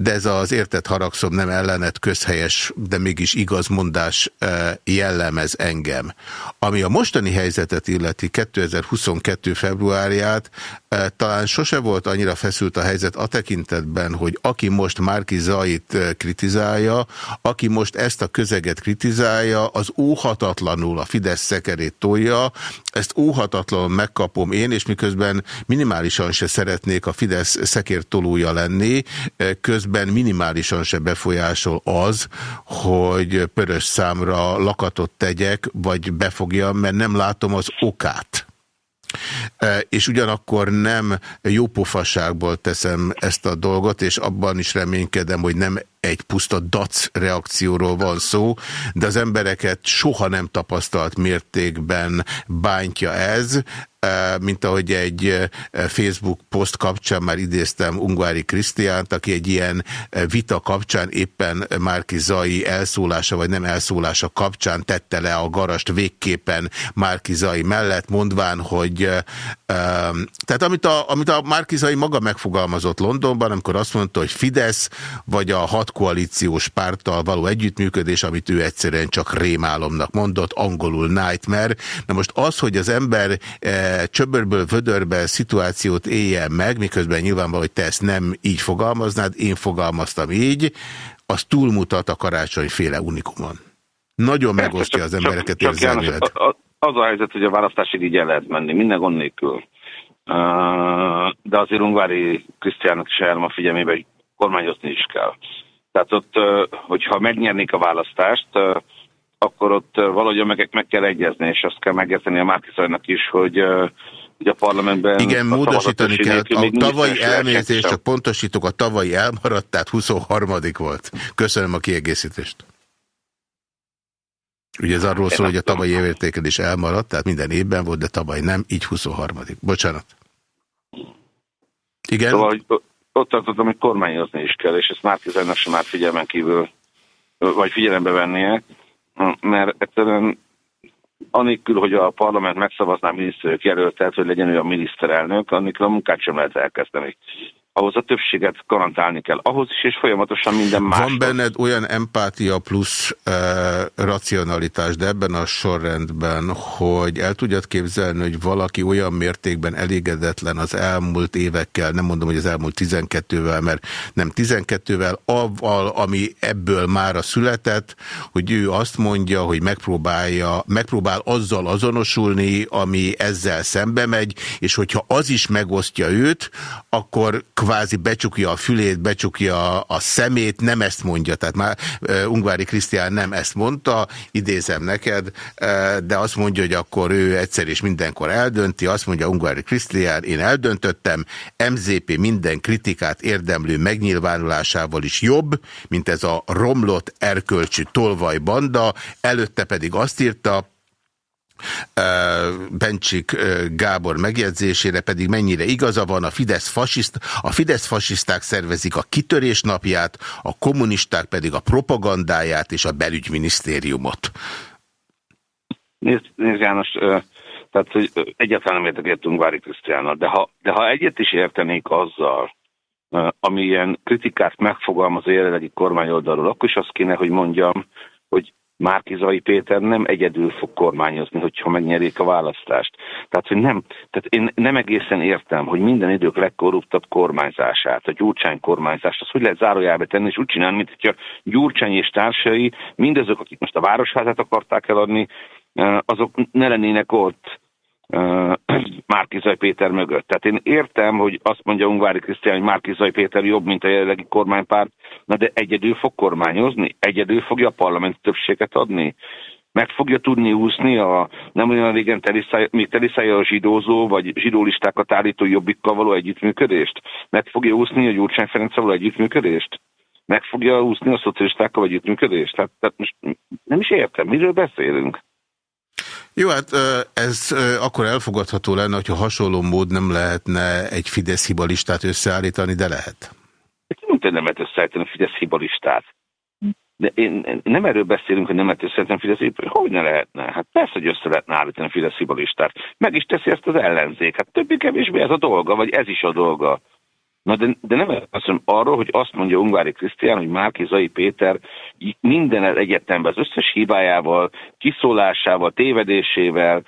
A: de ez az értett haragszom nem ellenet közhelyes, de mégis igazmondás eh, jellemez engem. Ami a mostani helyzetet illeti 2022. februárját, eh, talán sose volt annyira feszült a helyzet a tekintetben, hogy aki most Márki Zait eh, kritizálja, aki most ezt a közeget kritizálja, az óhatatlanul a Fidesz szekerét tolja, ezt óhatatlanul megkapom én, és miközben minimálisan se szeretnék a Fidesz szekértolója lenni, közben közben minimálisan se befolyásol az, hogy pörös számra lakatot tegyek, vagy befogjam, mert nem látom az okát. E, és ugyanakkor nem jópofaságból teszem ezt a dolgot, és abban is reménykedem, hogy nem egy puszta dac reakcióról van szó, de az embereket soha nem tapasztalt mértékben bántja ez, mint ahogy egy Facebook poszt kapcsán már idéztem Ungvári Krisztiánt, aki egy ilyen vita kapcsán éppen Márki Zai elszólása vagy nem elszólása kapcsán tette le a garast végképpen Márki Zai mellett, mondván, hogy tehát amit a, amit a Márki Zai maga megfogalmazott Londonban, amikor azt mondta, hogy Fidesz vagy a hat koalíciós párttal való együttműködés, amit ő egyszerűen csak rémálomnak mondott, angolul nightmare. Na most az, hogy az ember csöbörből vödörbe szituációt éljen meg, miközben nyilvánvaló, hogy te ezt nem így fogalmaznád, én fogalmaztam így, az túlmutat a karácsonyféle unikumon. Nagyon megosztja az embereket János,
F: Az a helyzet, hogy a választásig így el lehet menni, minden gond nélkül. De azért Ungvári Krisztiának is a figyelmébe, hogy kormányozni is kell. Tehát ott, hogyha megnyernék a választást, akkor ott valahogy meg, meg kell egyezni, és azt kell megérteni a Márkizajnak is, hogy hogy a parlamentben...
A: Igen, módosítani kell. A tavalyi elmézés, csak pontosítok, a tavalyi elmaradt, tehát 23 volt. Köszönöm a kiegészítést. Ugye ez arról szól, hogy a tavalyi évértékelés elmaradt, tehát minden évben volt, de tavaly nem, így 23 Bocsánat. Igen?
F: Szóval, ott tartottam, hogy kormányozni is kell, és ezt Márkizajnak sem már figyelmen kívül, vagy figyelembe vennie, mert egyszerűen anélkül, hogy a parlament megszavazná a miniszterök jelöltet, hogy legyen ő a miniszterelnök, anélkül a munkát sem lehet elkezdeni ahhoz a többséget garantálni kell. Ahhoz is, és folyamatosan minden más.
A: Van benned olyan empátia plusz e, racionalitás, de ebben a sorrendben, hogy el tudjad képzelni, hogy valaki olyan mértékben elégedetlen az elmúlt évekkel, nem mondom, hogy az elmúlt 12-vel, mert nem 12-vel, avval, ami ebből már a született, hogy ő azt mondja, hogy megpróbálja, megpróbál azzal azonosulni, ami ezzel szembe megy, és hogyha az is megosztja őt, akkor kvázi becsukja a fülét, becsukja a szemét, nem ezt mondja. Tehát már Ungvári Krisztián nem ezt mondta, idézem neked, de azt mondja, hogy akkor ő egyszer és mindenkor eldönti, azt mondja Ungvári Krisztián, én eldöntöttem, MZP minden kritikát érdemlő megnyilvánulásával is jobb, mint ez a romlott erkölcsű tolvaj banda, előtte pedig azt írta, Bencsik Gábor megjegyzésére pedig mennyire igaza van, a Fidesz, fasiszt, a Fidesz fasiszták szervezik a kitörés napját, a kommunisták pedig a propagandáját és a belügyminisztériumot.
F: Nézd, nézd János, tehát hogy egyáltalán nem értek Vári Krisztiánnal, de ha, de ha egyet is értenék azzal, ami ilyen kritikát megfogalmaz a jelenlegi kormányoldalról, akkor is azt kéne, hogy mondjam, hogy Márkizai Péter nem egyedül fog kormányozni, hogyha megnyerik a választást. Tehát, hogy nem, tehát én nem egészen értem, hogy minden idők legkorruptabb kormányzását, a Gyurcsány kormányzást, azt hogy lehet zárójelbe tenni, és úgy csinálni, mint hogyha Gyurcsány és társai, mindazok, akik most a városházát akarták eladni, eh, azok ne lennének ott Márkizaj Péter mögött. Tehát én értem, hogy azt mondja Ungvári Krisztián, hogy Márkizaj Péter jobb, mint a jelenlegi kormánypárt, na de egyedül fog kormányozni, egyedül fogja a parlament többséget adni, meg fogja tudni úszni a nem olyan régen még teliszája a zsidózó, vagy zsidólistákat állító jobbikkal való együttműködést? Meg fogja úszni a Gyurcsány Ferenc való együttműködést? Meg fogja úszni a szocialistákkal együttműködést? Tehát, tehát most nem is értem, miről beszélünk?
A: Jó, hát ez akkor elfogadható lenne, hogyha hasonló mód nem lehetne egy Fidesz hibalistát összeállítani, de lehet.
F: Nem lehet összeállítani a Fidesz hibalistát. De én, nem erről beszélünk, hogy nem lehet összeállítani a Fidesz hibalistát. Hogy ne lehetne? Hát persze, hogy össze lehetne állítani a Fidesz hibalistát. Meg is teszi ezt az ellenzék. Hát többé-kevésbé ez a dolga, vagy ez is a dolga. Na de, de nem mondom arról, hogy azt mondja Ungvári Krisztián, hogy Márki Zai Péter minden egyetemben az összes hibájával, kiszólásával, tévedésével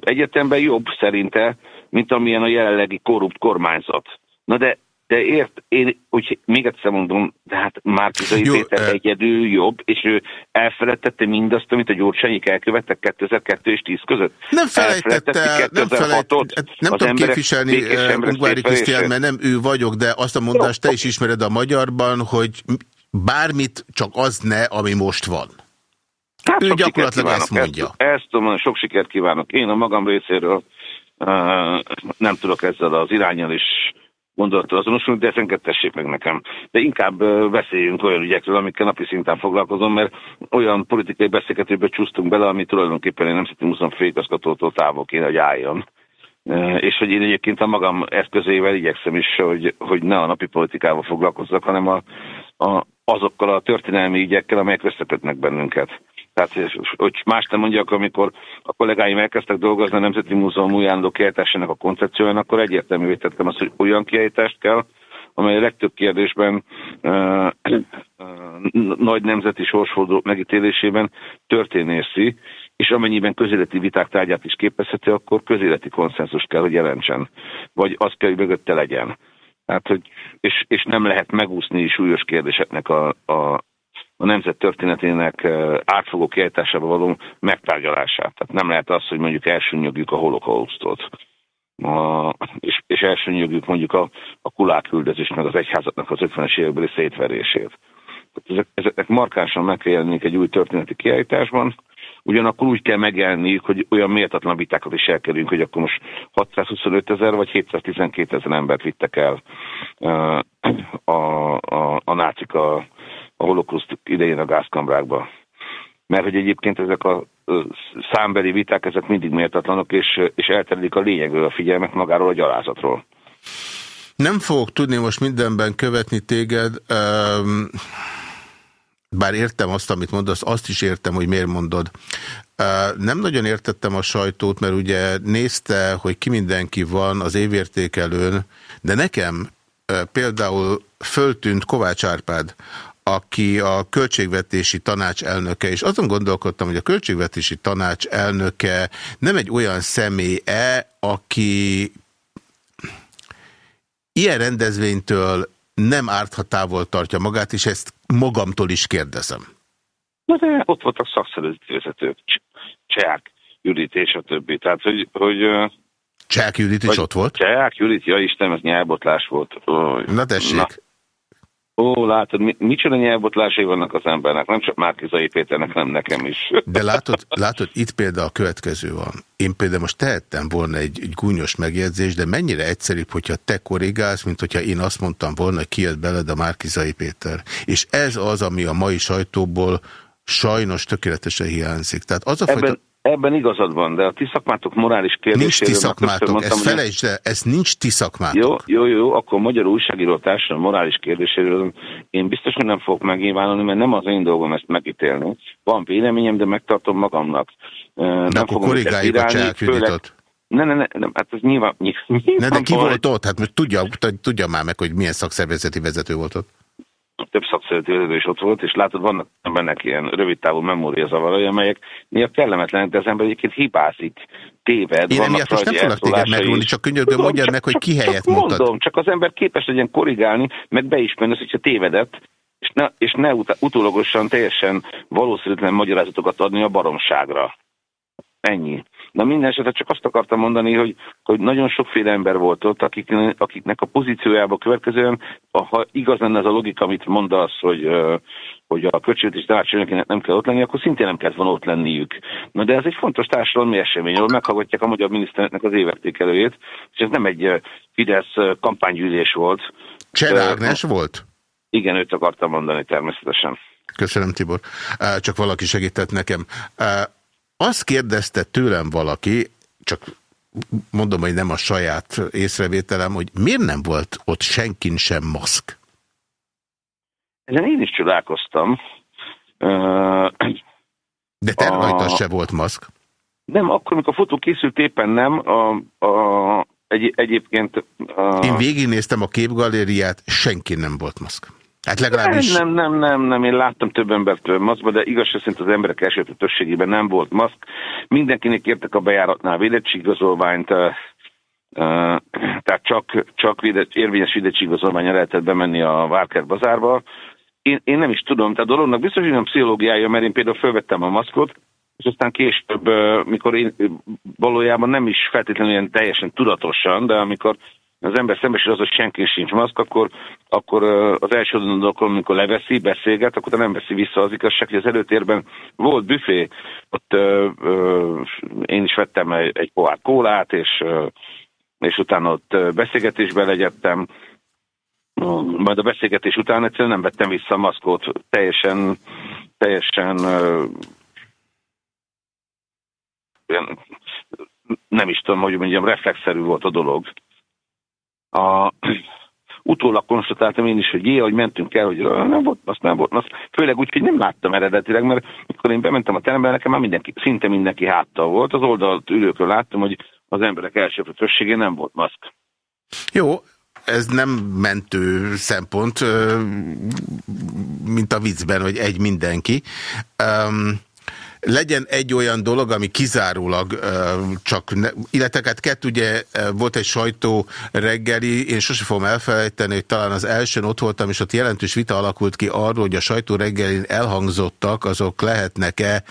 F: egyetemben jobb szerinte, mint amilyen a jelenlegi korrupt kormányzat. Na de de ért, én, hogy még egyszer mondom, de hát már Péter e... egyedül jobb, és ő elfelejtette mindazt, amit a Gyurcsányik elkövettek 2002 és 10 között.
A: Nem felejtette, nem, felejt, nem tudom képviselni Ungvári Krisztián, mert nem ő vagyok, de azt a mondást te is ismered a magyarban, hogy bármit csak az ne, ami most van. Hát ő gyakorlatilag ezt mondja.
F: Ezt, ezt tudom, sok sikert kívánok. Én a magam részéről uh, nem tudok ezzel az irányal is gondolattal azonosulni, de ezt tessék meg nekem. De inkább beszéljünk olyan ügyekről, amikkel napi szinten foglalkozom, mert olyan politikai beszélgetőbe csúsztunk bele, ami tulajdonképpen egy Nemzeti Múzeum főigazgatótól távol kéne, hogy álljon. És hogy én egyébként a magam eszközével igyekszem is, hogy, hogy ne a napi politikával foglalkozzak, hanem a, a, azokkal a történelmi ügyekkel, amelyek összekötnek bennünket. Tehát, hogy más nem mondjak, amikor a kollégáim elkezdtek dolgozni a Nemzeti Múzeum újjándó kiállításának a koncepcióján, akkor egyértelművé tettem azt, hogy olyan kiállítást kell, amely a legtöbb kérdésben uh, uh, nagy nemzeti sorsfordulók megítélésében történészi, és amennyiben közéleti viták tárgyát is képezheti, akkor közéleti konszenzus kell, hogy jelentsen. Vagy az kell, hogy mögötte legyen. Hát, hogy, és, és nem lehet megúszni súlyos kérdéseknek a, a, a nemzet történetének átfogó kiállításába való megtárgyalását. Tehát nem lehet az, hogy mondjuk elsőnyögjük a holokausztot, a, és, és elsőnyögjük mondjuk a, a kuláküldözést, meg az egyházatnak az 50-es évekbeli szétverését. Ezek, ezeknek markánsan meg kell jelenni egy új történeti kiállításban, ugyanakkor úgy kell megjelenniük, hogy olyan méltatlan vitákat is elkerülünk, hogy akkor most 625 ezer vagy 712 ezer embert vittek el a, a, a nácik a, a holokauszt idején a gázkamrákba. Mert hogy egyébként ezek a számbeli viták, ezek mindig méltatlanok, és, és elterelik a lényegről a figyelmet magáról a gyalázatról.
A: Nem fogok tudni most mindenben követni téged, bár értem azt, amit mondasz, azt is értem, hogy miért mondod. Nem nagyon értettem a sajtót, mert ugye nézte, hogy ki mindenki van az évértékelőn, de nekem például föltűnt Kovács Árpád, aki a költségvetési tanács elnöke, és azon gondolkodtam, hogy a költségvetési tanács elnöke nem egy olyan személy-e, aki ilyen rendezvénytől nem árt, ha távol tartja magát, és ezt magamtól is kérdezem.
F: Na de ott voltak szakszervezeti vezetők, Csák, Judit és a többi. Tehát, hogy, hogy
A: Csák Judit is ott volt?
F: Csák Judit, ja Isten, ez nyelbotlás volt.
A: Na tessék. Na.
F: Ó, látod, mi, micsoda nyelvbotlásai vannak az embernek, nem csak Márkizai Péternek, nem nekem is.
A: De látod, látod, itt például a következő van. Én például most tehettem volna egy, egy gúnyos megjegyzés, de mennyire egyszerűbb, hogyha te korrigálsz, mint hogyha én azt mondtam volna, hogy kijött beled a Márkizai Péter. És ez az, ami a mai sajtóból sajnos tökéletesen hiányzik. Tehát az a
F: Ebben... fajta Ebben igazad van, de a ti szakmátok morális kérdéséről...
A: Nincs ti szakmátok, ezt felejtsd el, ez nincs ti szakmátok.
F: Jó, jó, jó, akkor magyar újságíró társadalom morális kérdéséről én biztos, hogy nem fogok megnyilvánulni, mert nem az én dolgom ezt megítélni. Van véleményem, de megtartom magamnak.
A: De nem akkor korrigáljuk a cselekvőditot.
F: Ne, ne, ne, ne, hát ez nyilván... nyilván
A: ne, de ki volt ott? Hát most tudja, tudja már meg, hogy milyen szakszervezeti vezető volt ott
F: több szakszereti vezető is ott volt, és látod, vannak bennek ilyen rövidtávú memóriazavarai, amelyek néha kellemetlenek, de az ember egyébként hibázik, téved.
A: Én emiatt most nem fognak téged megrúlni, csak könyörgöm, mondjad meg, hogy ki helyet mondtad. Mondom,
F: csak az ember képes legyen korrigálni, meg beismerni, hogyha tévedett, és ne, és ne utólagosan teljesen valószínűtlen magyarázatokat adni a baromságra. Ennyi. Na minden esetre csak azt akartam mondani, hogy, hogy nagyon sokféle ember volt ott, akik, akiknek a pozíciójába következően, ha igaz lenne ez a logika, amit mondasz, hogy, hogy a költségvetés tanácsadónak nem kell ott lenni, akkor szintén nem kellett volna ott lenniük. Na de ez egy fontos társadalmi esemény, ahol meghallgatják a magyar miniszternek az évértékelőjét, és ez nem egy Fidesz kampánygyűlés volt.
A: Cserágnes volt?
F: Igen, őt akartam mondani természetesen.
A: Köszönöm, Tibor. Csak valaki segített nekem. Azt kérdezte tőlem valaki, csak mondom, hogy nem a saját észrevételem, hogy miért nem volt ott senkin sem maszk?
F: Ezen én is csodálkoztam.
A: De te a... rajta se volt maszk?
F: Nem, akkor, amikor a fotó készült éppen nem, a, a, egy, egyébként... A...
A: Én végignéztem a képgalériát, senki nem volt maszk. Hát legalábbis...
F: Nem, nem, nem, nem, én láttam több embert maszkba, de igazság szerint az emberek első többségében nem volt maszk. Mindenkinek értek a bejáratnál védettségigazolványt, tehát csak, csak védett, érvényes védettségigazolványra lehetett bemenni a Várkert bazárba. Én, én nem is tudom, tehát a dolognak biztos, hogy nem pszichológiája, mert én például felvettem a maszkot, és aztán később, mikor én valójában nem is feltétlenül ilyen teljesen tudatosan, de amikor az ember szembesül az, hogy senki sincs maszk, akkor, akkor az első dolog, amikor leveszi, beszélget, akkor nem veszi vissza az igazság, hogy az előtérben volt büfé, ott ö, ö, én is vettem egy, egy pohár kólát, és, ö, és utána ott beszélgetésbe legyettem, majd a beszélgetés után egyszerűen nem vettem vissza a maszkot. Teljesen, teljesen nem is tudom, hogy mondjam, reflexzerű volt a dolog. A, utólag konstatáltam én is, hogy jé, hogy mentünk el, hogy nem volt, azt nem volt, azt főleg úgy, hogy nem láttam eredetileg, mert amikor én bementem a terembe, nekem már mindenki, szinte mindenki háttal volt. Az oldalt ülőkről láttam, hogy az emberek első többségén nem volt maszk.
A: Jó, ez nem mentő szempont, mint a viccben, hogy egy mindenki. Um, legyen egy olyan dolog, ami kizárólag csak, ne, illetve hát kett ugye volt egy sajtó reggeli, én sose fogom elfelejteni, hogy talán az elsőn ott voltam, és ott jelentős vita alakult ki arról, hogy a sajtó reggelin elhangzottak, azok lehetnek-e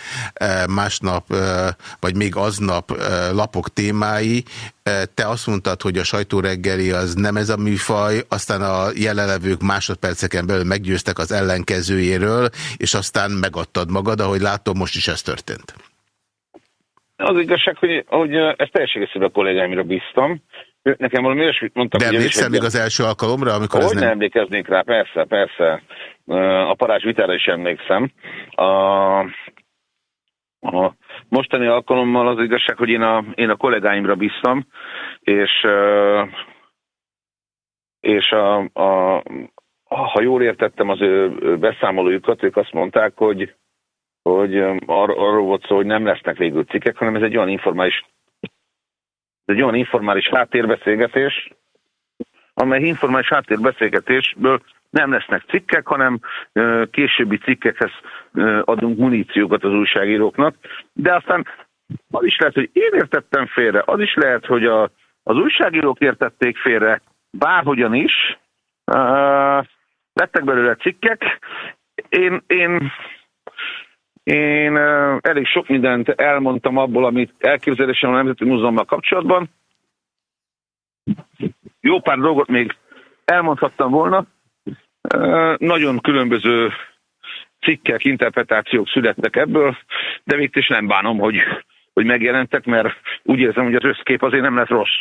A: másnap, vagy még aznap lapok témái, te azt mondtad, hogy a sajtó reggeli az nem ez a műfaj, aztán a jelenlevők másodperceken belül meggyőztek az ellenkezőjéről, és aztán megadtad magad, ahogy látom, most is ez történt.
F: Az igazság, hogy, hogy ezt teljességesen a kollégáimra bíztam. Nekem valami olyasmit mondtam.
A: De emlékszel még az első alkalomra, amikor
F: hogy ez nem... emlékeznék rá, persze, persze. A parázs vitára is emlékszem. A, a mostani alkalommal az igazság, hogy én a, én a kollégáimra bíztam, és, és a, a, ha jól értettem az ő beszámolójukat, ők azt mondták, hogy, hogy ar, arról volt szó, hogy nem lesznek végül cikkek, hanem ez egy olyan informális ez egy olyan informális háttérbeszélgetés, amely informális háttérbeszélgetésből nem lesznek cikkek, hanem későbbi cikkekhez adunk muníciókat az újságíróknak, de aztán az is lehet, hogy én értettem félre, az is lehet, hogy a, az újságírók értették félre, bárhogyan is, uh, lettek belőle cikkek. Én, én, én elég sok mindent elmondtam abból, amit elképzelésem a Nemzeti Múzeummal kapcsolatban. Jó pár dolgot még elmondhattam volna, nagyon különböző cikkek, interpretációk születtek ebből, de még is nem bánom, hogy, hogy megjelentek, mert úgy érzem, hogy az összkép azért nem lett rossz.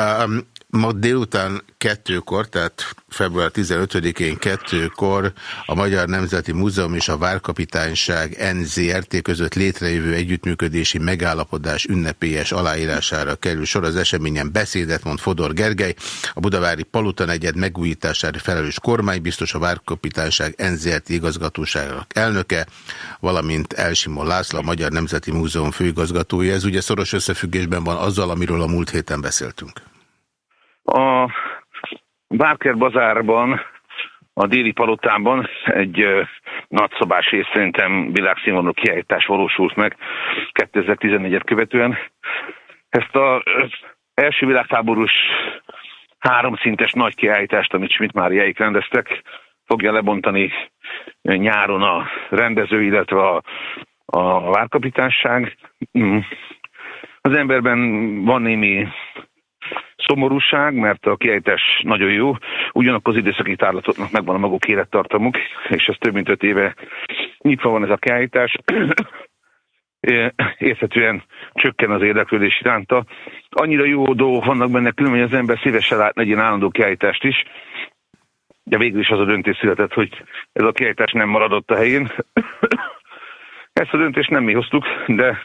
A: Um, Ma délután kettőkor, tehát február 15-én kettőkor a Magyar Nemzeti Múzeum és a Várkapitányság NZRT között létrejövő együttműködési megállapodás ünnepélyes aláírására kerül sor. Az eseményen beszédet mond Fodor Gergely, a Budavári Palutan egyed megújítására felelős kormánybiztos, a Várkapitányság NZRT igazgatóságának elnöke, valamint Elsimon László, a Magyar Nemzeti Múzeum főigazgatója. Ez ugye szoros összefüggésben van azzal, amiről a múlt héten beszéltünk.
F: A Bárker bazárban, a déli palotában egy uh, nagyszabás és szerintem világszínvonalú kiállítás valósult meg 2014-et követően. Ezt az első világháborús háromszintes nagy kiállítást, amit Schmidt Máriáik rendeztek, fogja lebontani nyáron a rendező, illetve a, a várkapitányság. Mm. Az emberben van némi szomorúság, mert a kiejtés nagyon jó, ugyanakkor az időszaki tárlatoknak megvan a maguk élettartamuk, és ez több mint öt éve nyitva van ez a kiállítás. érthetően csökken az érdeklődés iránta. Annyira jó dolgok vannak benne, külön, hogy az ember szívesen látna egy ilyen állandó kiállítást is, de végül is az a döntés született, hogy ez a kiállítás nem maradott a helyén. Ezt a döntést nem mi hoztuk, de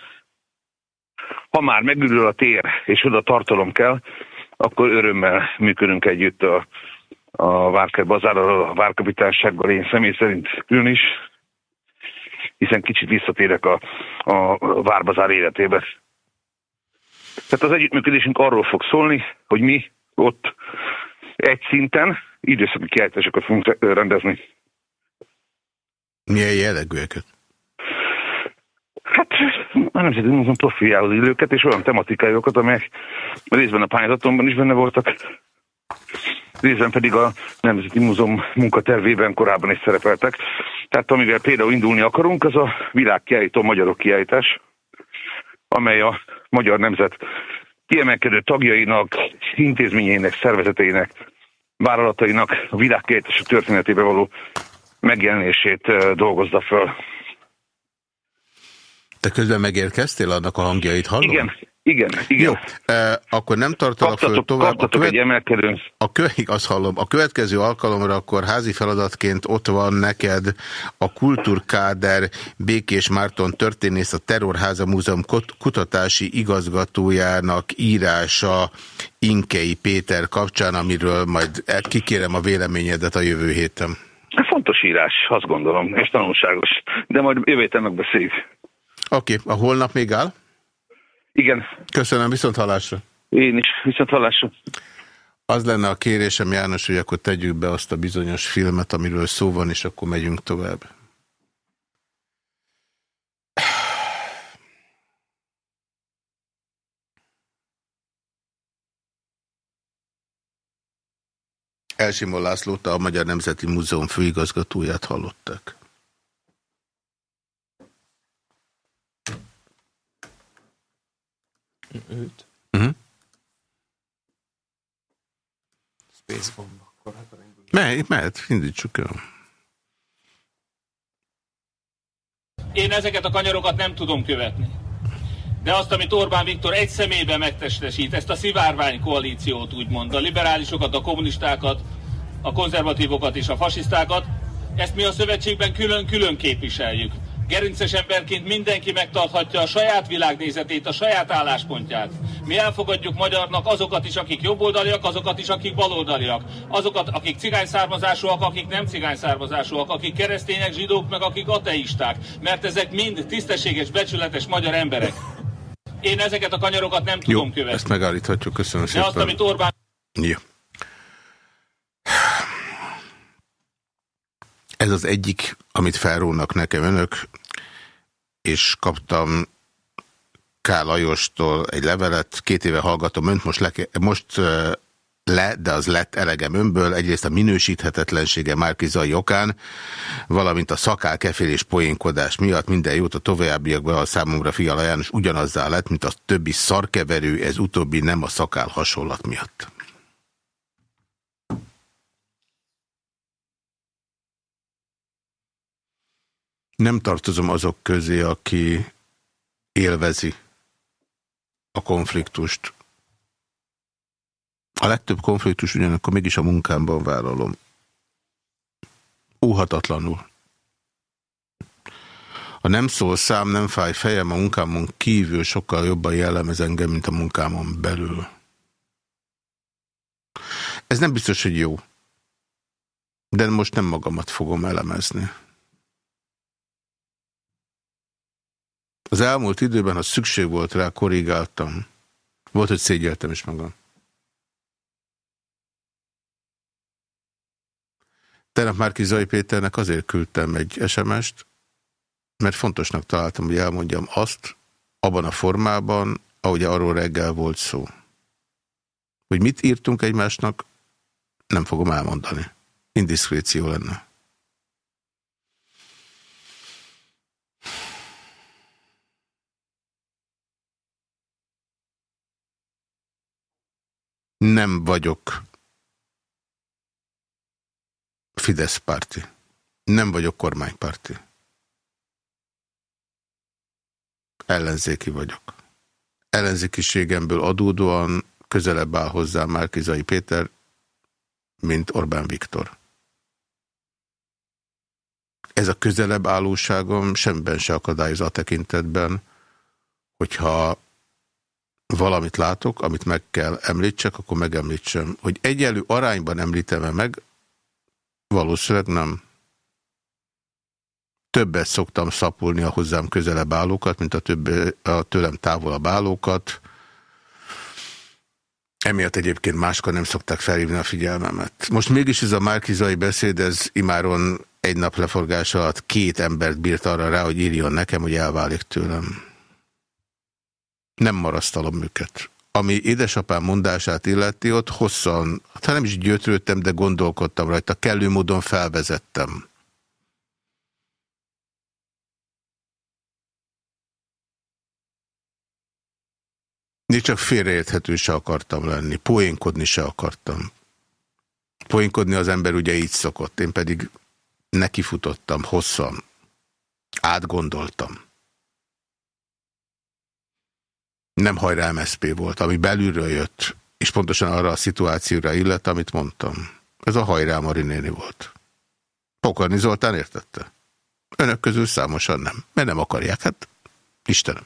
F: ha már megürül a tér, és oda tartalom kell, akkor örömmel működünk együtt a, a Várker Bazárral, a Várkapitánysággal, én személy szerint külön is, hiszen kicsit visszatérek a, a Várbazár életébe. Tehát az együttműködésünk arról fog szólni, hogy mi ott egy szinten időszaki kiállításokat fogunk rendezni.
A: Milyen jellegűeket?
F: Hát a Nemzeti Múzeum profiljához illőket és olyan tematikájukat, amelyek részben a pályázatomban is benne voltak, részben pedig a Nemzeti Múzeum munkatervében korábban is szerepeltek. Tehát amivel például indulni akarunk, az a világkiállító magyarok kiállítás, amely a magyar nemzet kiemelkedő tagjainak, intézményeinek, szervezeteinek, vállalatainak a világkiállítások történetébe való megjelenését dolgozza föl.
A: Te közben megérkeztél, annak a hangjait hallom?
F: Igen, Igen, igen. Jó,
A: e, akkor nem tartalak föl tovább.
F: A, követ... egy emelkedő.
A: a kö... azt hallom, a következő alkalomra akkor házi feladatként ott van neked a Kultúrkáder Békés Márton történész, a Terrorháza Múzeum kutatási igazgatójának írása Inkei Péter kapcsán, amiről majd kikérem a véleményedet a jövő héten.
F: Fontos írás, azt gondolom, és tanulságos. De majd jövő héten megbeszéljük.
A: Oké, okay, a holnap még áll?
F: Igen.
A: Köszönöm, viszont hallásra.
F: Én is, viszont hallásra.
A: Az lenne a kérésem, János, hogy akkor tegyük be azt a bizonyos filmet, amiről szó van, és akkor megyünk tovább. Elsimon Lászlót, a Magyar Nemzeti Múzeum főigazgatóját hallották.
G: Őt. Uh -huh. Space Bomb. Akkor hát
A: Mehet, mehet, indítsuk el.
H: Én ezeket a kanyarokat nem tudom követni. De azt, amit Orbán Viktor egy személyben megtestesít, ezt a szivárvány koalíciót úgymond, a liberálisokat, a kommunistákat, a konzervatívokat és a fasisztákat, ezt mi a szövetségben külön-külön képviseljük. Gerinces emberként mindenki megtarthatja a saját világnézetét, a saját álláspontját. Mi elfogadjuk magyarnak azokat is, akik jobboldaliak, azokat is, akik baloldaliak. Azokat, akik cigány származásúak, akik nem cigány származásúak, akik keresztények, zsidók, meg akik ateisták. Mert ezek mind tisztességes, becsületes magyar emberek. Én ezeket a kanyarokat nem tudom Jó, követni.
A: ezt megállíthatjuk, köszönöm szépen.
H: De azt, amit Orbán...
A: Jó. Ez az egyik, amit felrónak nekem önök, és kaptam K. Lajostól egy levelet, két éve hallgatom önt, most, le, most le, de az lett elegem önből, egyrészt a minősíthetetlensége Márkizai okán, valamint a szakál, kefél és poénkodás miatt minden jót a továbbiakban a számomra Fiala János ugyanazzá lett, mint a többi szarkeverő, ez utóbbi nem a szakál hasonlat miatt. Nem tartozom azok közé, aki élvezi a konfliktust. A legtöbb konfliktus ugyanakkor mégis a munkámban vállalom. Óhatatlanul. A nem szól szám, nem fáj fejem, a munkámon kívül sokkal jobban jellemez engem, mint a munkámon belül. Ez nem biztos, hogy jó. De most nem magamat fogom elemezni. Az elmúlt időben, ha szükség volt rá, korrigáltam. Volt, hogy szégyeltem is magam. Tegnap már Kizai Péternek azért küldtem egy SMS-t, mert fontosnak találtam, hogy elmondjam azt, abban a formában, ahogy arról reggel volt szó. Hogy mit írtunk egymásnak, nem fogom elmondani. Indiszkréció lenne. Nem vagyok Fidesz párti. Nem vagyok kormánypárti. Ellenzéki vagyok. Ellenzékiségemből adódóan közelebb áll hozzá Márkizai Péter, mint Orbán Viktor. Ez a közelebb állóságom semben se akadályoz a tekintetben, hogyha valamit látok, amit meg kell említsek, akkor megemlítsem. Hogy egyelő arányban említem -e meg, valószínűleg nem. Többet szoktam szapulni a hozzám közelebb állókat, mint a, több, a tőlem távolabb állókat. Emiatt egyébként máskor nem szokták felhívni a figyelmemet. Most mégis ez a Márkizai beszéd, ez imáron egy nap leforgása alatt két embert bírt arra rá, hogy írjon nekem, hogy elválik tőlem. Nem marasztalom őket. Ami édesapám mondását illeti, ott hosszan, hát nem is gyötrődtem, de gondolkodtam rajta, kellő módon felvezettem. Én csak félreérthető se akartam lenni, poénkodni se akartam. Poénkodni az ember ugye így szokott, én pedig nekifutottam hosszan. Átgondoltam. Nem hajrá MSZP volt, ami belülről jött, és pontosan arra a szituációra illet, amit mondtam. Ez a hajrá Marinéni volt. Pokorni Zoltán értette? Önök közül számosan nem, mert nem akarják. Hát, Istenem.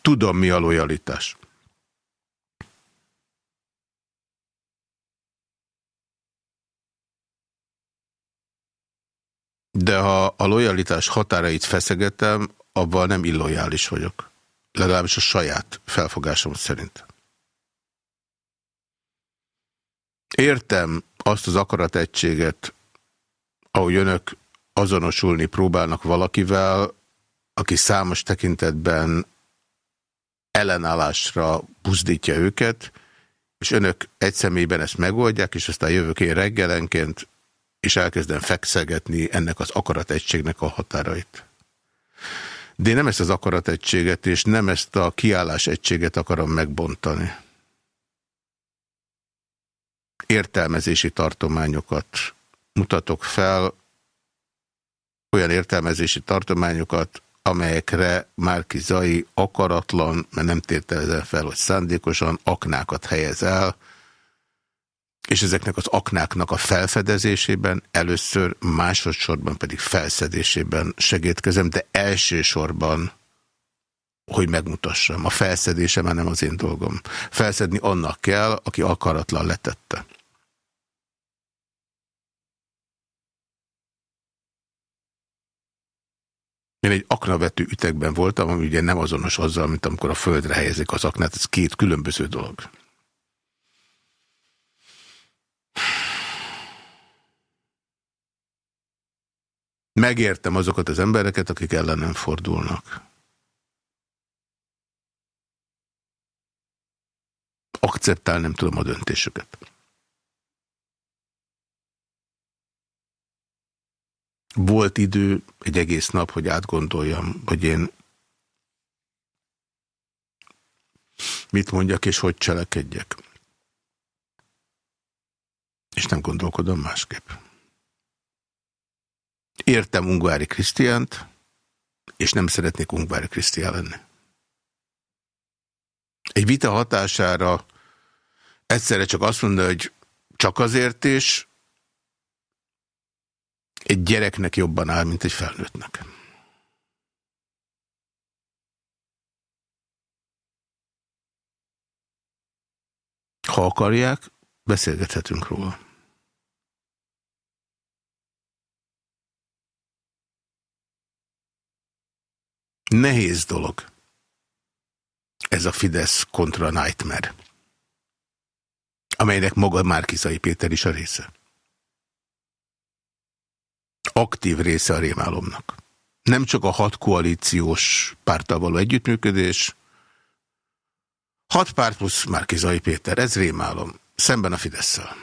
A: Tudom, mi a lojalitás. De ha a lojalitás határait feszegetem, abban nem illojális vagyok. Legalábbis a saját felfogásom szerint. Értem azt az akarategységet, ahogy önök azonosulni próbálnak valakivel, aki számos tekintetben ellenállásra buzdítja őket, és önök egy személyben ezt megoldják, és aztán jövök én reggelenként, és elkezdem fekszegetni ennek az akarategységnek a határait. De én nem ezt az akarategységet, és nem ezt a kiállás egységet akarom megbontani. Értelmezési tartományokat mutatok fel, olyan értelmezési tartományokat, amelyekre Márki Zai akaratlan, mert nem tételezem fel, hogy szándékosan aknákat helyez el, és ezeknek az aknáknak a felfedezésében először, másodszorban pedig felszedésében segítkezem, de elsősorban, hogy megmutassam. A felszedése már nem az én dolgom. Felszedni annak kell, aki akaratlan letette. Én egy aknavető ütegben voltam, ami ugye nem azonos azzal, mint amikor a földre helyezik az aknát, ez két különböző dolog. Megértem azokat az embereket, akik ellenem fordulnak. Akceptál nem tudom a döntésüket. Volt idő, egy egész nap, hogy átgondoljam, hogy én mit mondjak és hogy cselekedjek. És nem gondolkodom másképp. Értem Ungvári Krisztiánt, és nem szeretnék Ungvári Krisztián lenni. Egy vita hatására egyszerre csak azt mondja, hogy csak azért is, egy gyereknek jobban áll, mint egy felnőttnek. Ha akarják, beszélgethetünk róla. Nehéz dolog. Ez a Fidesz kontra Nightmare. Amelynek maga Márkizai Péter is a része aktív része a rémálomnak. Nem csak a hat koalíciós párttal való együttműködés, hat párt plusz Márkizai Péter, ez rémálom, szemben a Fidesz-szel.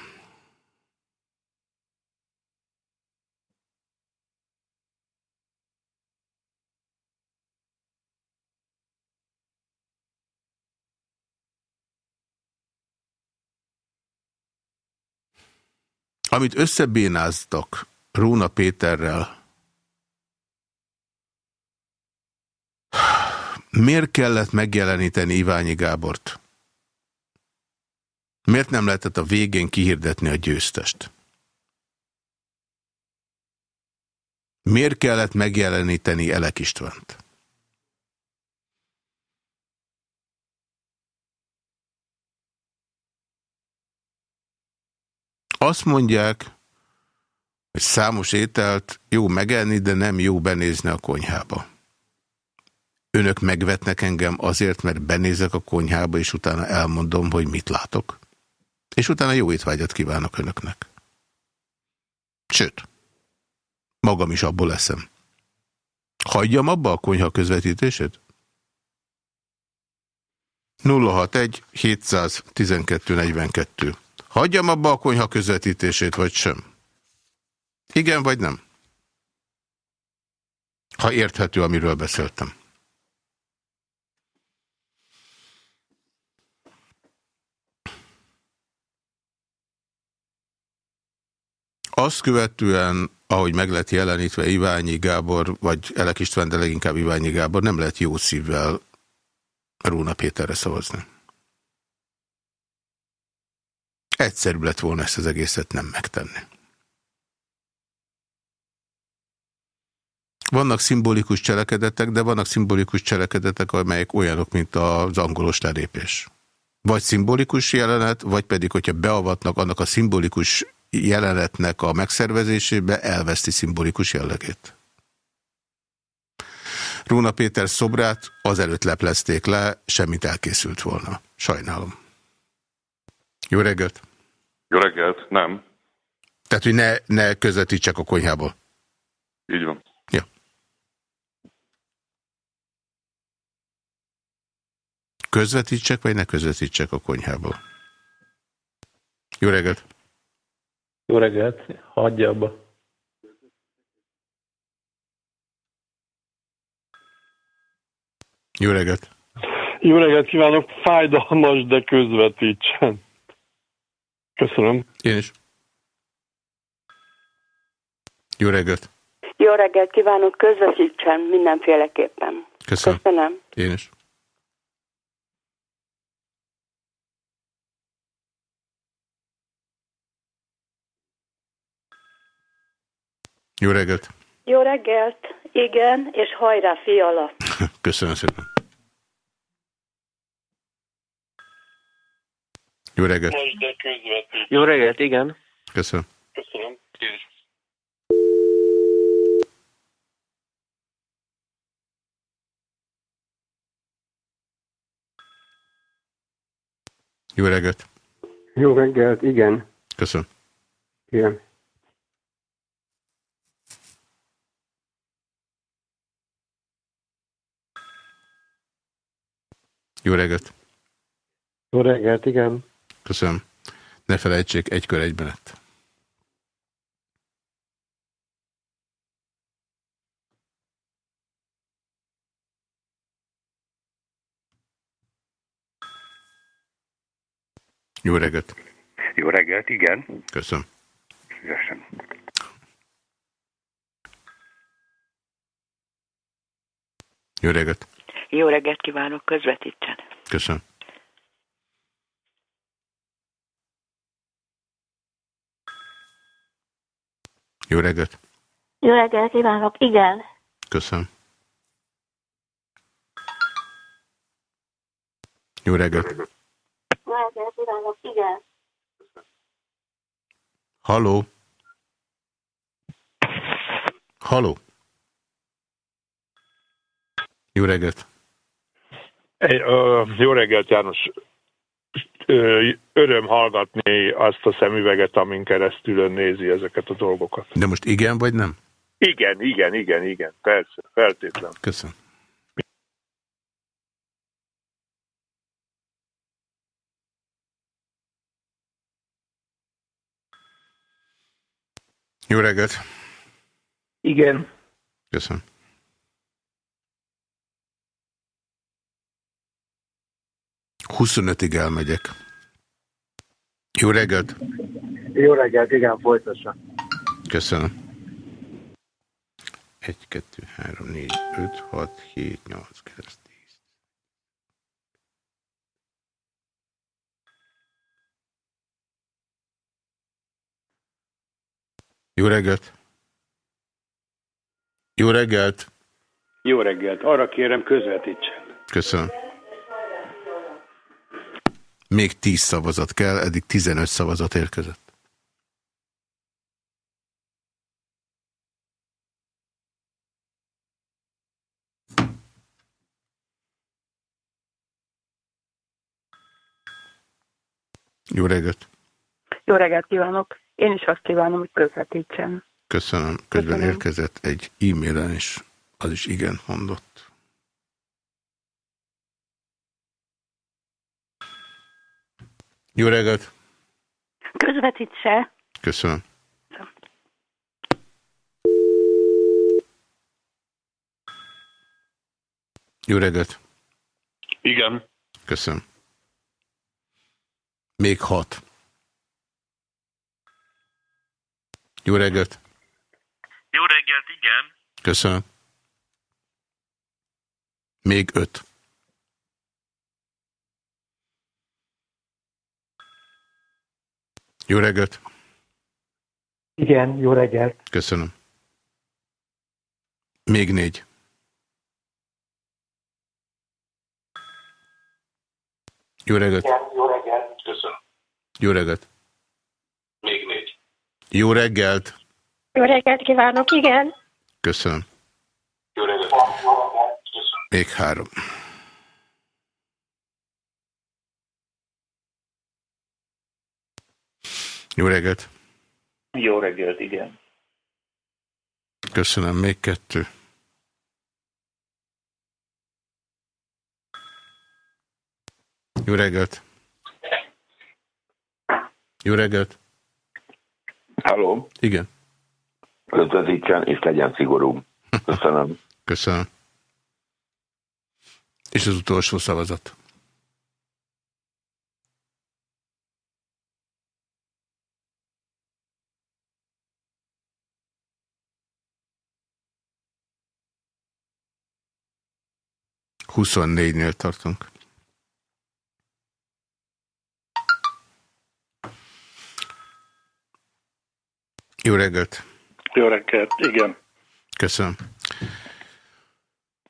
A: Amit összebénáztak Róna Péterrel. Miért kellett megjeleníteni Iványi Gábort? Miért nem lehetett a végén kihirdetni a győztest? Miért kellett megjeleníteni Elek Istvánt? Azt mondják, hogy számos ételt jó megenni, de nem jó benézni a konyhába. Önök megvetnek engem azért, mert benézek a konyhába, és utána elmondom, hogy mit látok. És utána jó étvágyat kívánok önöknek. Sőt, magam is abból leszem. Hagyjam abba a konyha közvetítését? 061 712 42. Hagyjam abba a konyha közvetítését, vagy sem? Igen vagy nem? Ha érthető, amiről beszéltem. Azt követően, ahogy meg lett jelenítve Iványi Gábor, vagy Elek István, de leginkább Iványi Gábor, nem lehet jó szívvel Róna Péterre szavazni. Egyszerű lett volna ezt az egészet nem megtenni. Vannak szimbolikus cselekedetek, de vannak szimbolikus cselekedetek, amelyek olyanok, mint az angolos lépés. Vagy szimbolikus jelenet, vagy pedig, hogyha beavatnak annak a szimbolikus jelenetnek a megszervezésébe, elveszti szimbolikus jellegét. Róna Péter szobrát azelőtt leplezték le, semmit elkészült volna. Sajnálom. Jó reggelt!
I: Jó reggelt, nem.
A: Tehát, hogy ne, ne közvetítsek a konyhából.
I: Így van.
A: Ja. Közvetítsek, vagy ne közvetítsek a konyhából? Jó reggelt!
J: Jó reggelt, hagyja abba.
A: Jó reggelt!
J: Jó reggelt kívánok, fájdalmas, de közvetítsen. Köszönöm.
A: Én is. Jó reggelt!
K: Jó reggelt kívánok, közvetítsen mindenféleképpen.
A: Köszönöm.
K: Köszönöm.
A: Én is. Jó reggelt!
K: Jó reggelt, igen, és hajrá, fiala.
A: Köszönöm szépen. Jó reggelt!
L: Jó reggelt, igen.
A: Köszönöm.
L: Köszönöm.
A: Jó reggelt!
M: Jó reggelt, igen.
A: Köszönöm.
M: Igen.
A: Jó reggelt!
M: Jó reggelt, igen.
A: Köszönöm. Ne felejtsék, egy kör egyben lett. Jó reggelt!
N: Jó reggelt, igen.
A: Köszönöm.
N: Szívesen.
A: Jó reggelt!
K: Jó reggelt kívánok, közvetítsen.
A: Köszönöm. Jó reggelt!
O: Jó reggelt kívánok, igen.
A: Köszönöm. Jó reggelt!
O: Jó reggelt kívánok, igen.
A: Haló? Haló? Jó reggelt!
P: Egy, ö, jó reggelt, János. Öröm hallgatni azt a szemüveget, amin keresztül ön nézi ezeket a dolgokat.
A: De most igen vagy nem?
P: Igen, igen, igen, igen, persze, feltétlen.
A: Köszönöm. Jó reggelt!
B: Igen.
A: Köszönöm. Huszonötig elmegyek. Jó reggelt!
M: Jó reggelt, igen, folytassa.
A: Köszönöm. 1, 2, 3, 4, 5, 6, 7, 8, 9, 10. Jó reggelt! Jó reggelt!
Q: Jó reggelt. Arra kérem közvetítsen.
A: Köszönöm. Még 10 szavazat kell, eddig 15 szavazat érkezett. Jó reggelt!
K: Jó reggelt kívánok. Én is azt kívánom, hogy közvetítsen.
A: Köszönöm. Közben
K: Köszönöm.
A: érkezett egy e-mailen is, az is igen mondott. Jó reggelt!
O: Közvetítse.
A: Köszönöm. Jó reggelt!
P: Igen.
A: Köszönöm. Még hat. Jó reggelt!
R: Jó reggelt, igen.
A: Köszönöm. Még öt. Jó reggelt!
M: Igen, jó reggelt.
A: Köszönöm. Még négy. Jó reggelt!
M: Igen, jó reggelt.
A: Köszönöm. Jó reggelt!
R: Még négy.
A: Jó reggelt!
O: Jó reggelt kívánok, igen.
A: Köszönöm.
R: Jó reggelt.
A: Még három. Jó reggelt!
R: Jó reggelt, igen.
A: Köszönöm. Még kettő. Jó reggelt! Jó reggelt!
S: Halló?
A: Igen.
S: Közvetítsen és legyen szigorú. Köszönöm.
A: Köszönöm. És az utolsó szavazat. Huszonnégynél tartunk. Jó reggelt!
Q: Jó reggelt, igen.
A: Köszönöm.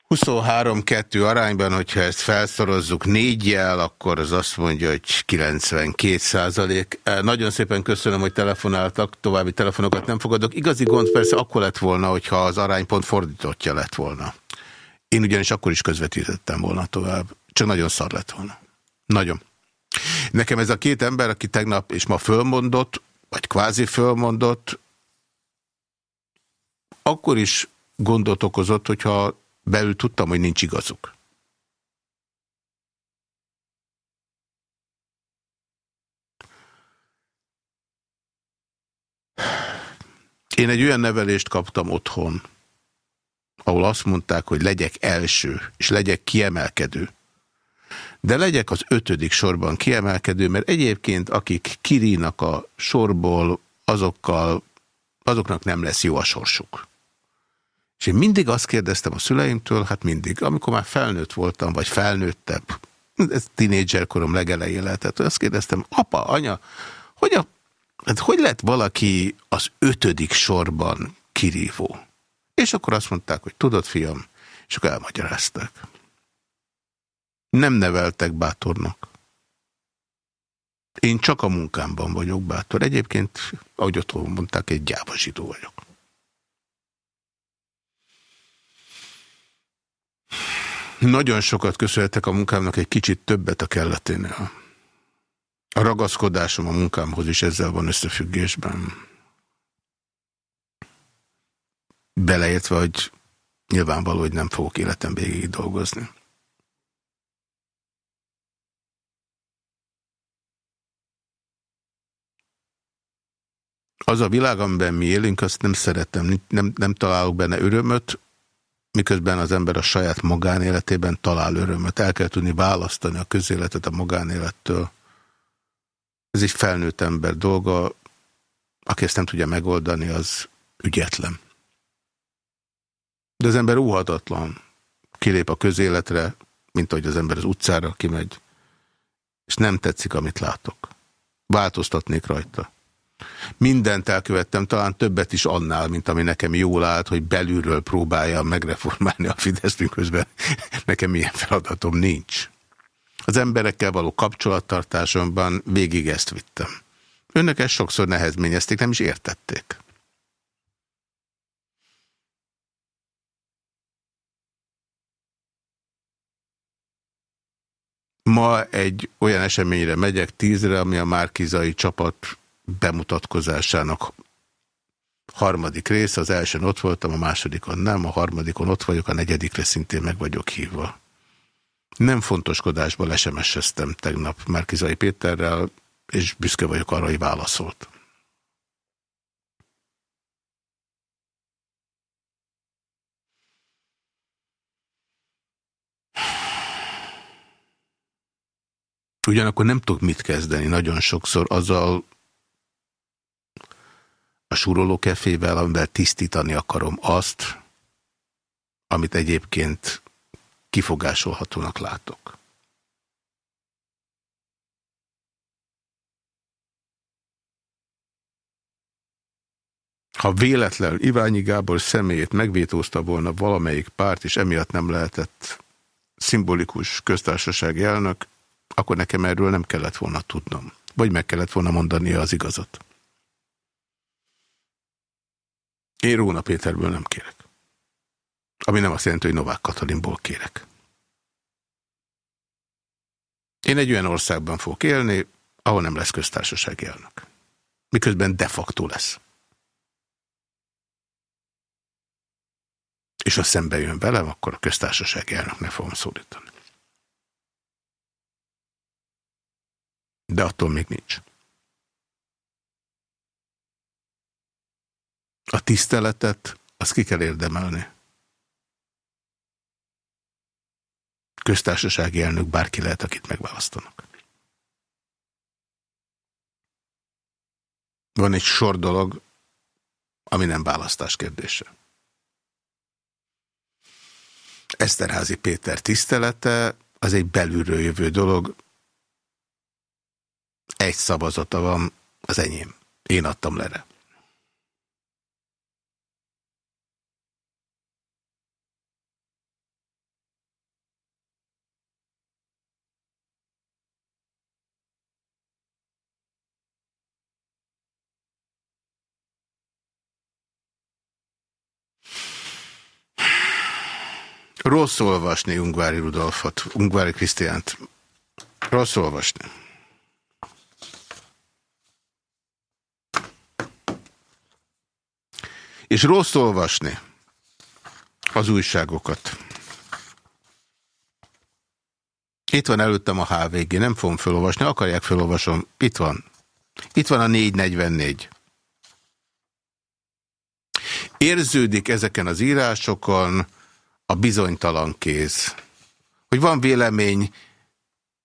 A: 23-2 arányban, hogyha ezt felszorozzuk négyjel, akkor az azt mondja, hogy 92 százalék. Nagyon szépen köszönöm, hogy telefonáltak, további telefonokat nem fogadok. Igazi gond persze akkor lett volna, hogyha az aránypont fordítottja lett volna. Én ugyanis akkor is közvetítettem volna tovább. Csak nagyon szar lett volna. Nagyon. Nekem ez a két ember, aki tegnap és ma fölmondott, vagy kvázi fölmondott, akkor is gondot okozott, hogyha belül tudtam, hogy nincs igazuk. Én egy olyan nevelést kaptam otthon, ahol azt mondták, hogy legyek első, és legyek kiemelkedő. De legyek az ötödik sorban kiemelkedő, mert egyébként akik kirínak a sorból, azokkal, azoknak nem lesz jó a sorsuk. És én mindig azt kérdeztem a szüleimtől, hát mindig, amikor már felnőtt voltam, vagy felnőttebb, ez tínédzserkorom legelején lehetett, azt kérdeztem, apa, anya, hogy, a, hát hogy lett valaki az ötödik sorban kirívó? És akkor azt mondták, hogy tudod, fiam, és akkor elmagyarázták. Nem neveltek bátornak. Én csak a munkámban vagyok bátor. Egyébként, ahogy otthon mondták, egy gyáva zsidó vagyok. Nagyon sokat köszönhetek a munkámnak, egy kicsit többet a kelleténél. A ragaszkodásom a munkámhoz is ezzel van összefüggésben. Beleértve, hogy nyilvánvaló, hogy nem fogok életem végig dolgozni. Az a világ, amiben mi élünk, azt nem szeretem, nem, nem találok benne örömöt, miközben az ember a saját magánéletében talál örömöt. El kell tudni választani a közéletet a magánélettől. Ez egy felnőtt ember dolga, aki ezt nem tudja megoldani, az ügyetlen. De az ember óhatatlan. Kilép a közéletre, mint ahogy az ember az utcára kimegy, és nem tetszik, amit látok. Változtatnék rajta. Mindent elkövettem, talán többet is annál, mint ami nekem jól állt, hogy belülről próbálja megreformálni a Fidesz, miközben nekem ilyen feladatom nincs. Az emberekkel való kapcsolattartásomban végig ezt vittem. Önök ezt sokszor nehezményezték, nem is értették. Ma egy olyan eseményre megyek tízre, ami a Márkizai csapat bemutatkozásának harmadik rész, az elsőn ott voltam, a másodikon nem, a harmadikon ott vagyok, a negyedikre szintén meg vagyok hívva. Nem fontoskodásból lesemeseztem tegnap Márkizai Péterrel, és büszke vagyok arra, hogy válaszolt. Ugyanakkor nem tudok mit kezdeni nagyon sokszor azzal, a súroló kefével, amivel tisztítani akarom azt, amit egyébként kifogásolhatónak látok. Ha véletlenül Iványi Gábor személyét megvétózta volna valamelyik párt, és emiatt nem lehetett szimbolikus köztársasági elnök, akkor nekem erről nem kellett volna tudnom. Vagy meg kellett volna mondania az igazat. Én Róna Péterből nem kérek. Ami nem azt jelenti, hogy Novák Katalinból kérek. Én egy olyan országban fogok élni, ahol nem lesz köztársasági elnök. Miközben de facto lesz. És ha szembe jön velem, akkor a köztársasági elnöknek fogom szólítani. De attól még nincs. A tiszteletet, azt ki kell érdemelni. Köztársasági elnök bárki lehet, akit megválasztanak. Van egy sor dolog, ami nem választás kérdése. Eszterházi Péter tisztelete az egy belülről jövő dolog. Egy szavazata van, az enyém. Én adtam le. Rossz olvasni Ungvári Rudolfot, Ungvári Krisztiánt. Rossz olvasni. És rossz olvasni az újságokat. Itt van előttem a HVG, nem fogom felolvasni, akarják felolvasom. Itt van. Itt van a 444. Érződik ezeken az írásokon, a bizonytalan kéz. Hogy van vélemény,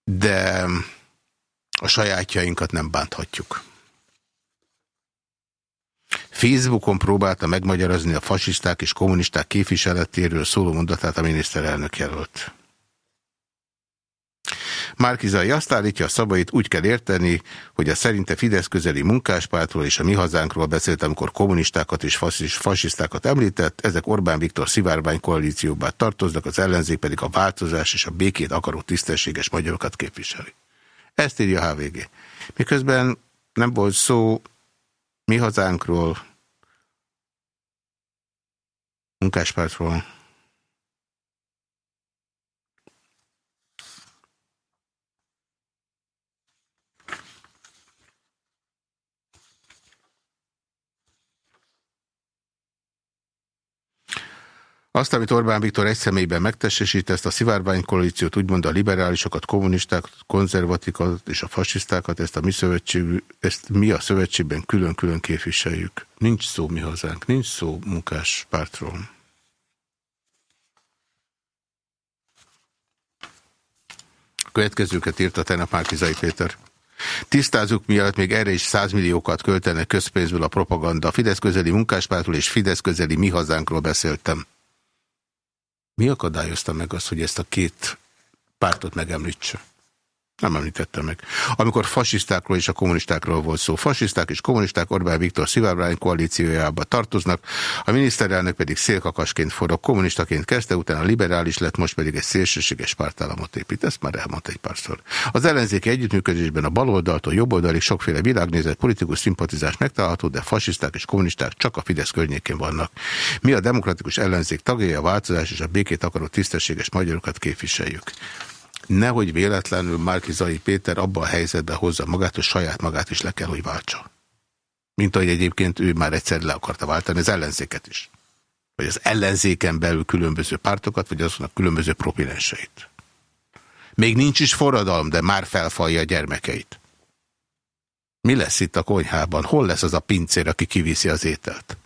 A: de a sajátjainkat nem bánthatjuk. Facebookon próbálta megmagyarázni a fasiszták és kommunisták képviseletéről szóló mondatát a miniszterelnök jelölt. Márkizai azt állítja, a szabait úgy kell érteni, hogy a szerinte Fidesz közeli munkáspártról és a mi hazánkról beszélt, amikor kommunistákat és fasisztákat említett, ezek Orbán Viktor szivárvány koalícióban tartoznak, az ellenzék pedig a változás és a békét akaró tisztességes magyarokat képviseli. Ezt írja a HVG. Miközben nem volt szó mi hazánkról, munkáspártról, Azt, amit Orbán Viktor egy személyben megtestesít, ezt a szivárvány koalíciót, úgymond a liberálisokat, kommunistákat, konzervatíkat és a fasisztákat, ezt, a mi, szövetség, ezt mi a szövetségben külön-külön képviseljük. Nincs szó mi hazánk, nincs szó munkáspártról. A következőket írta tegnap Márkizai Péter. Tisztázzuk, mielőtt még erre is százmilliókat költenek közpénzből a propaganda. Fidesz közeli munkáspártól és Fidesz közeli mi hazánkról beszéltem. Mi akadályozta meg azt, hogy ezt a két pártot megemlítse? Nem említette meg. Amikor fasisztákról és a kommunistákról volt szó, fasiszták és kommunisták Orbán Viktor szivárvány koalíciójába tartoznak, a miniszterelnök pedig szélkakasként forog, kommunistaként kezdte, utána liberális lett, most pedig egy szélsőséges pártállamot épít. Ezt már elmondta egy párszor. Az ellenzéki együttműködésben a baloldaltól jobboldalig sokféle világnézet, politikus szimpatizás megtalálható, de fasiszták és kommunisták csak a Fidesz környékén vannak. Mi a demokratikus ellenzék tagjai, a változás és a békét akaró tisztességes magyarokat képviseljük nehogy véletlenül Márkizai Péter abba a helyzetbe hozza magát, hogy saját magát is le kell, hogy váltsa. Mint ahogy egyébként ő már egyszer le akarta váltani az ellenzéket is. Vagy az ellenzéken belül különböző pártokat, vagy azonnak különböző propilenseit. Még nincs is forradalom, de már felfalja a gyermekeit. Mi lesz itt a konyhában? Hol lesz az a pincér, aki kiviszi az ételt?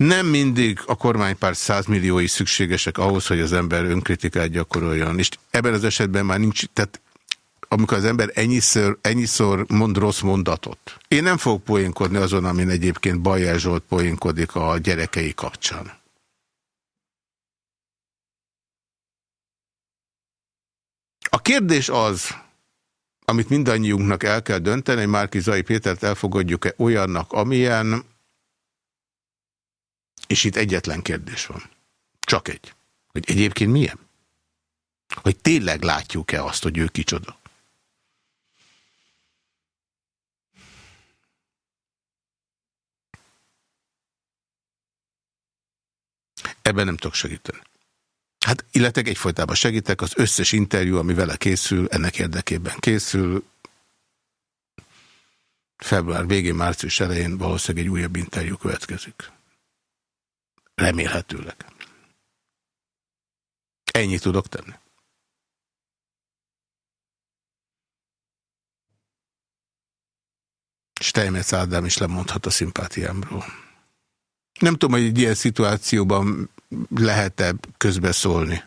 A: Nem mindig a kormánypárt százmilliói szükségesek ahhoz, hogy az ember önkritikát gyakoroljon. És ebben az esetben már nincs, tehát amikor az ember ennyiszor, ennyiszor mond rossz mondatot. Én nem fogok poénkodni azon, amin egyébként Bajer Zsolt poénkodik a gyerekei kapcsán. A kérdés az, amit mindannyiunknak el kell dönteni, Márki Zai Pétert elfogadjuk-e olyannak, amilyen, és itt egyetlen kérdés van. Csak egy. Hogy egyébként milyen? Hogy tényleg látjuk-e azt, hogy ő kicsoda? Ebben nem tudok segíteni. Hát illetve egyfolytában segítek, az összes interjú, ami vele készül, ennek érdekében készül. Február végén, március elején valószínűleg egy újabb interjú következik. Remélhetőleg. Ennyit tudok tenni. Steinmetz Ádám is lemondhat a szimpátiámról. Nem tudom, hogy egy ilyen szituációban lehet-e közbeszólni.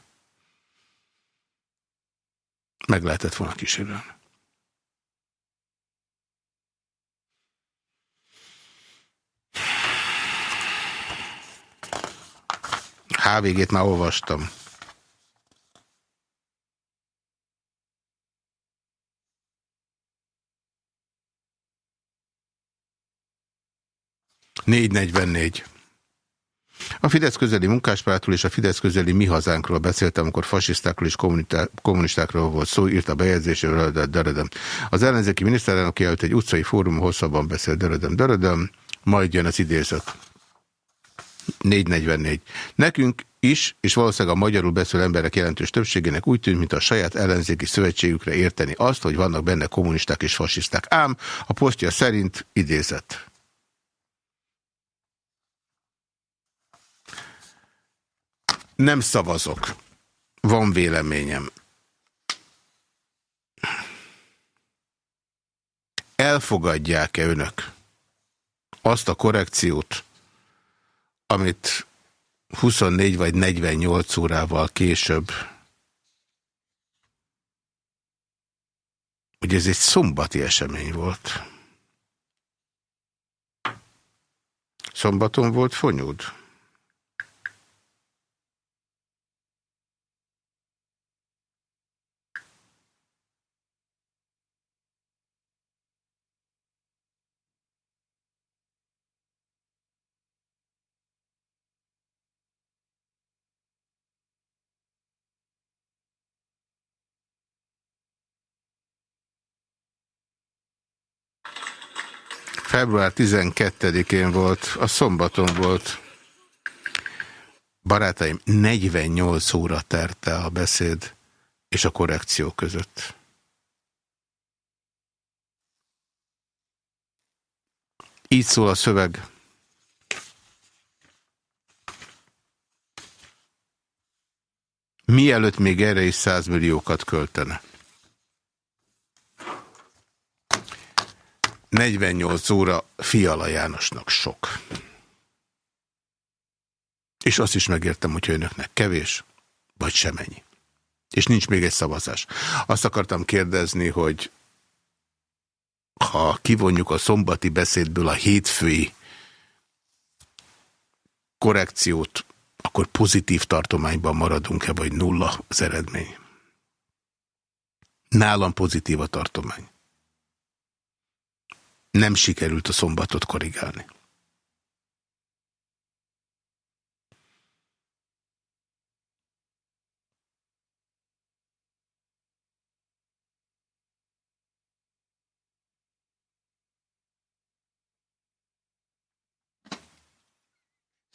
A: Meg lehetett volna kísérelni. HVG-t már olvastam. Négy negyvennégy. A Fidesz közeli munkáspártról és a Fidesz közeli mi hazánkról beszéltem, amikor fasisztákról és kommunistákról volt szó, írt a bejegyzésről, dörödöm. Az ellenzéki miniszterelnök jelölt egy utcai fórum, hosszabban beszél, dörödöm, dörödöm, majd jön az idézet. 444. Nekünk is, és valószínűleg a magyarul beszélő emberek jelentős többségének úgy tűnt, mint a saját ellenzéki szövetségükre érteni azt, hogy vannak benne kommunisták és fasiszták. Ám a posztja szerint idézett. Nem szavazok. Van véleményem. Elfogadják-e önök azt a korrekciót, amit 24 vagy 48 órával később, ugye ez egy szombati esemény volt. Szombaton volt fonyód? Február 12-én volt, a szombaton volt. Barátaim, 48 óra terte a beszéd és a korrekció között. Így szól a szöveg. Mielőtt még erre is százmilliókat költene. 48 óra Fiala Jánosnak sok. És azt is megértem, hogyha önöknek kevés, vagy semennyi. És nincs még egy szavazás. Azt akartam kérdezni, hogy ha kivonjuk a szombati beszédből a hétfői korrekciót, akkor pozitív tartományban maradunk-e, vagy nulla az eredmény? Nálam pozitív a tartomány nem sikerült a szombatot korrigálni.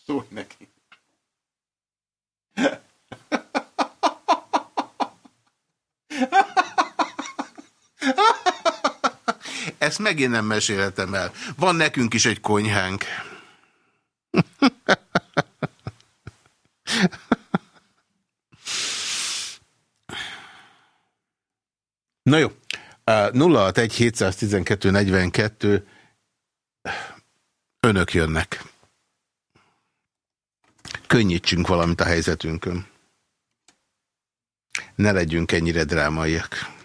A: Szólj neki. Ezt megint nem mesélhetem el. Van nekünk is egy konyhánk. Na jó. 061 712 42 önök jönnek. Könnyítsünk valamit a helyzetünkön. Ne legyünk ennyire drámaiak.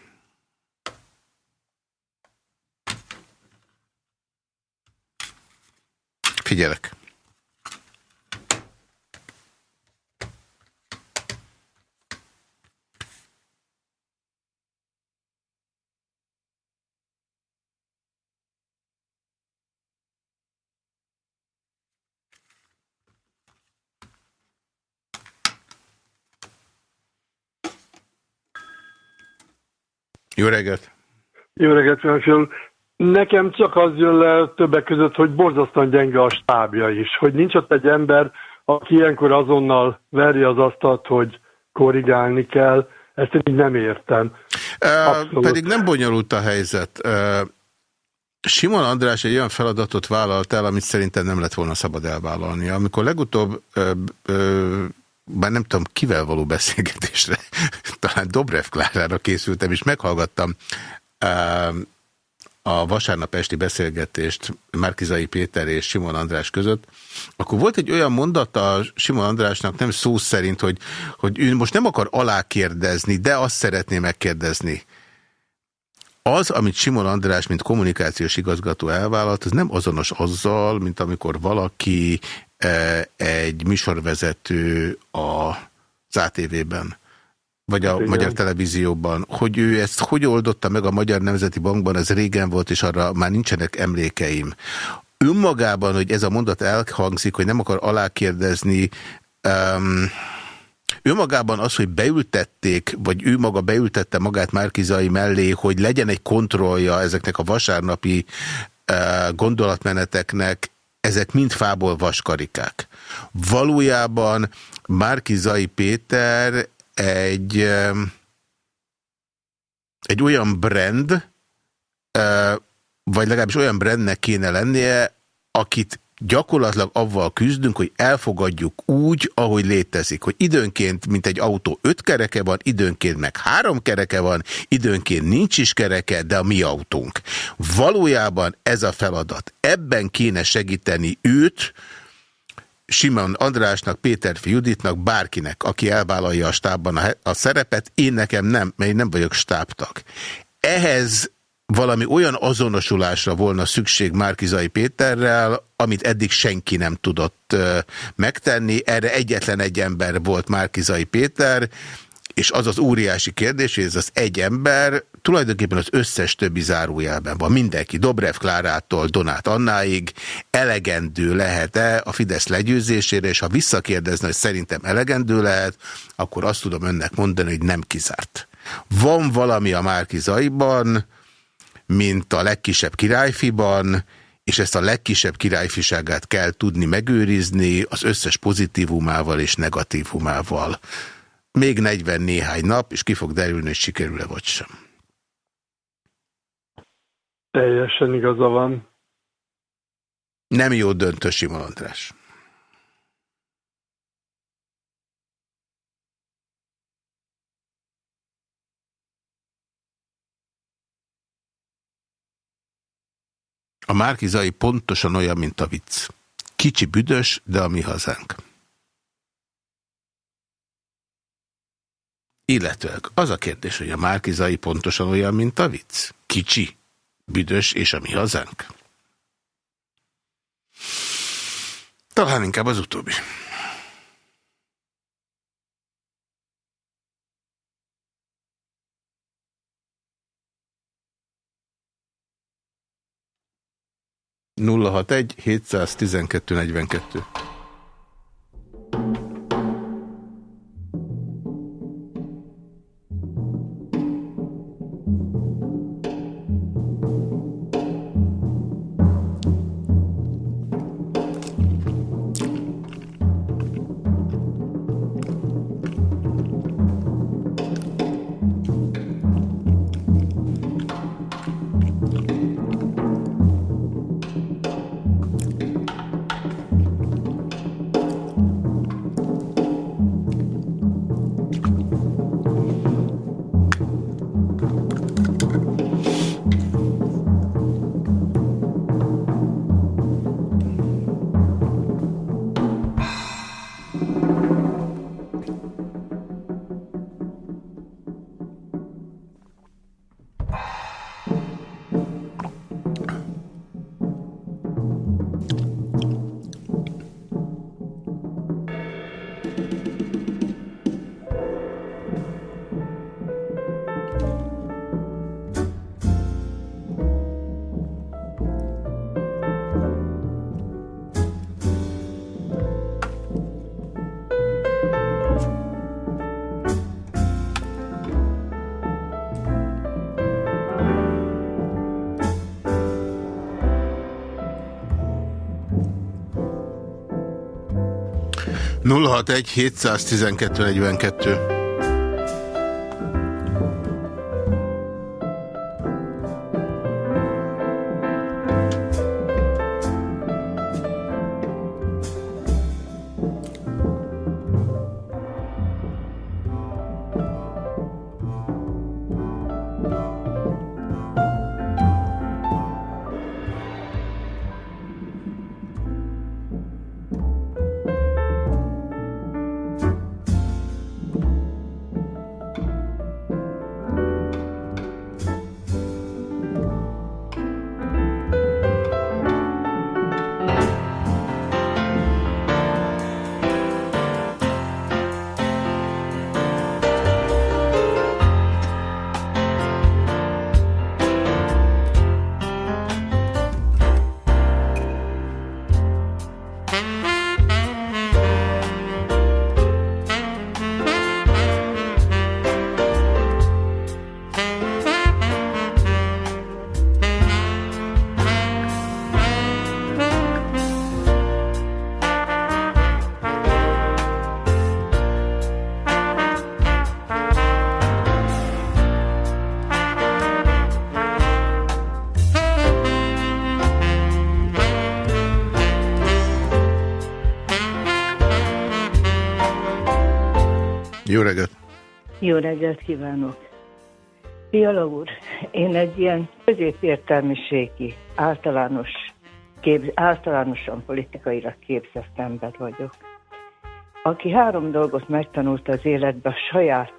A: Figyelek. Jó reggelt!
J: Jó reggelt, Fiala Nekem csak az jön le többek között, hogy borzasztóan gyenge a stábja is, hogy nincs ott egy ember, aki ilyenkor azonnal veri az asztalt, hogy korrigálni kell. Ezt én így nem értem.
A: Uh, pedig nem bonyolult a helyzet. Simon András egy olyan feladatot vállalt el, amit szerintem nem lett volna szabad elvállalni. Amikor legutóbb uh, uh, bár nem tudom, kivel való beszélgetésre, talán Dobrev Klárára készültem, és meghallgattam a vasárnap esti beszélgetést Márkizai Péter és Simon András között, akkor volt egy olyan mondata Simon Andrásnak, nem szó szerint, hogy, hogy ő most nem akar alákérdezni, de azt szeretné megkérdezni. Az, amit Simon András, mint kommunikációs igazgató elvállalt, az nem azonos azzal, mint amikor valaki e, egy műsorvezető az ATV-ben vagy a Igen. Magyar Televízióban, hogy ő ezt hogy oldotta meg a Magyar Nemzeti Bankban, ez régen volt, és arra már nincsenek emlékeim. Önmagában, hogy ez a mondat elhangzik, hogy nem akar alákérdezni, um, önmagában az, hogy beültették, vagy ő maga beültette magát Márkizai mellé, hogy legyen egy kontrollja ezeknek a vasárnapi uh, gondolatmeneteknek, ezek mind fából vaskarikák. Valójában Márkizai Péter egy, egy olyan brand, vagy legalábbis olyan brandnek kéne lennie, akit gyakorlatilag avval küzdünk, hogy elfogadjuk úgy, ahogy létezik, hogy időnként, mint egy autó öt kereke van, időnként meg három kereke van, időnként nincs is kereke, de a mi autónk. Valójában ez a feladat. Ebben kéne segíteni őt, Simon Andrásnak, Péter Juditnak, bárkinek, aki elvállalja a stábban a, a szerepet, én nekem nem, mert én nem vagyok stábtag. Ehhez valami olyan azonosulásra volna szükség Márkizai Péterrel, amit eddig senki nem tudott megtenni. Erre egyetlen egy ember volt Márkizai Péter, és az az óriási kérdés, hogy ez az egy ember tulajdonképpen az összes többi zárójelben van. Mindenki, Dobrev Klárától Donát Annáig elegendő lehet-e a Fidesz legyőzésére, és ha visszakérdezne, hogy szerintem elegendő lehet, akkor azt tudom önnek mondani, hogy nem kizárt. Van valami a Márkizaiban, mint a legkisebb királyfiban, és ezt a legkisebb királyfiságát kell tudni megőrizni az összes pozitívumával és negatívumával. Még 40 néhány nap, és ki fog derülni, hogy sikerül-e vagy sem.
J: Teljesen igaza van.
A: Nem jó döntő Simon András. A Márkizai pontosan olyan, mint a vicc. Kicsi büdös, de a mi hazánk. Illetve az a kérdés, hogy a Márkizai pontosan olyan, mint a vicc. Kicsi, büdös és a mi hazánk. Talán inkább az utóbbi. Nulla hat egy 712 42. 061 712 42 reggelt
T: kívánok! Fiala úr, én egy ilyen középértelmiségi, általános, kép, általánosan politikailag képzett ember vagyok, aki három dolgot megtanult az életbe a saját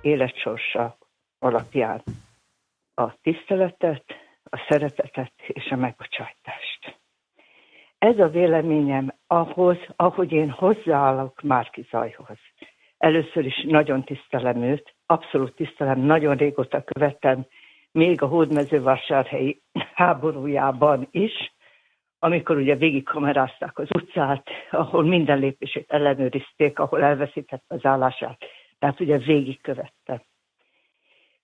T: életsorsa alapján. A tiszteletet, a szeretetet és a megbocsájtást. Ez a véleményem ahhoz, ahogy én hozzáállok Márki Zajhoz. Először is nagyon tisztelem őt, abszolút tisztelem, nagyon régóta követtem, még a hódmezővásárhelyi háborújában is, amikor ugye végig kamerázták az utcát, ahol minden lépését ellenőrizték, ahol elveszített az állását. Tehát ugye végig követtem.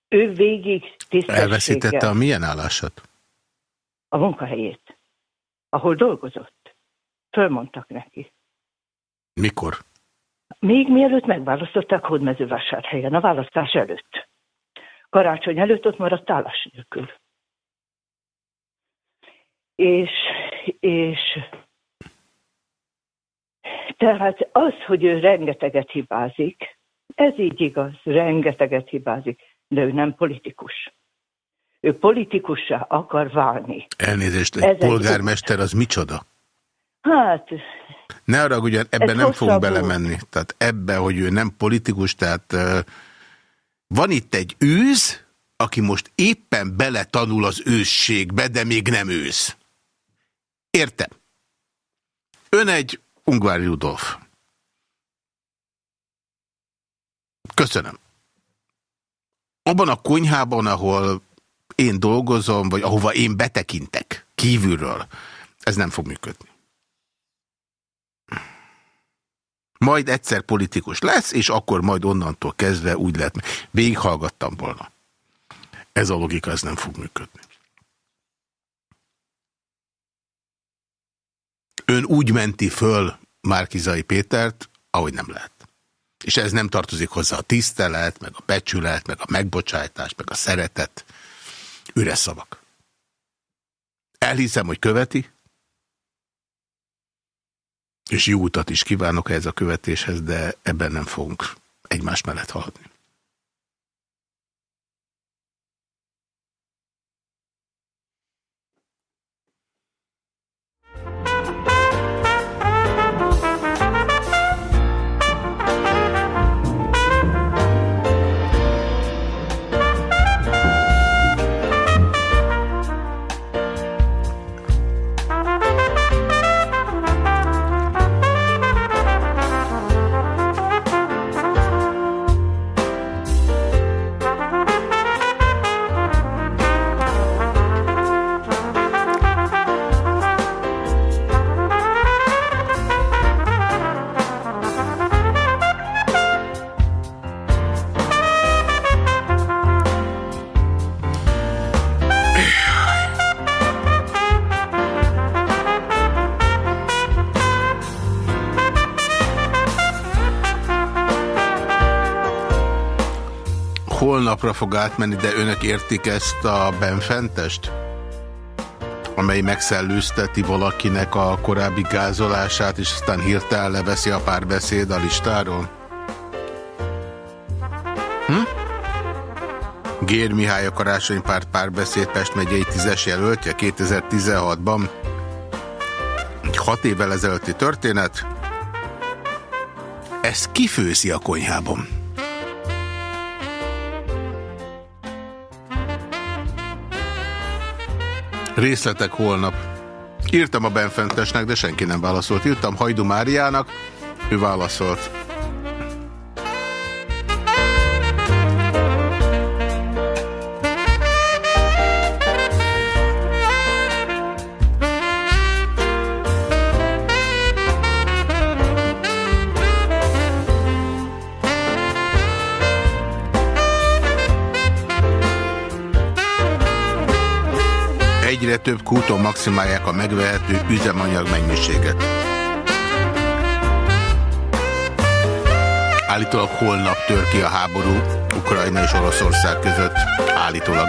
T: Ő végig tisztességgel...
A: Elveszítette a milyen állását?
T: A munkahelyét, ahol dolgozott. Fölmondtak neki.
A: Mikor?
T: Még mielőtt megválasztották Hódmezővásárhelyen, a választás előtt. Karácsony előtt ott maradt állás nélkül. És, és tehát az, hogy ő rengeteget hibázik, ez így igaz, rengeteget hibázik, de ő nem politikus. Ő politikussá akar válni.
A: Elnézést, egy ez polgármester az micsoda?
T: Hát...
A: Ne arra, ugyan ebben nem fogunk belemenni. Tehát ebbe, hogy ő nem politikus, tehát van itt egy őz, aki most éppen bele tanul az ősségbe, de még nem ősz. Értem. Ön egy Ungvári Rudolf. Köszönöm. Abban a konyhában, ahol én dolgozom, vagy ahova én betekintek kívülről, ez nem fog működni. Majd egyszer politikus lesz, és akkor majd onnantól kezdve úgy lehet. Végighallgattam volna. Ez a logika, ez nem fog működni. Ön úgy menti föl Márkizai Pétert, ahogy nem lehet. És ez nem tartozik hozzá a tisztelet, meg a becsület, meg a megbocsájtás, meg a szeretet. Üres szavak. Elhiszem, hogy követi, és jó utat is kívánok ez a követéshez, de ebben nem fogunk egymás mellett haladni. Holnapra fog átmenni, de önök értik ezt a benfentest? amely megszellőzteti valakinek a korábbi gázolását, és aztán hirtelen leveszi a párbeszéd a listáról? Hm? Gér Mihály a Karácsonypárt párbeszéd Pest megyei tízes jelöltje 2016-ban. Egy hat évvel ezelőtti történet. Ez kifőzi a konyhában. Részletek holnap. Írtam a Benfentesnek, de senki nem válaszolt. Írtam Hajdu Máriának, ő válaszolt. Több kúton maximálják a megvehető üzemanyag mennyiséget. Állítólag holnap tör ki a háború Ukrajna és Oroszország között. Állítólag.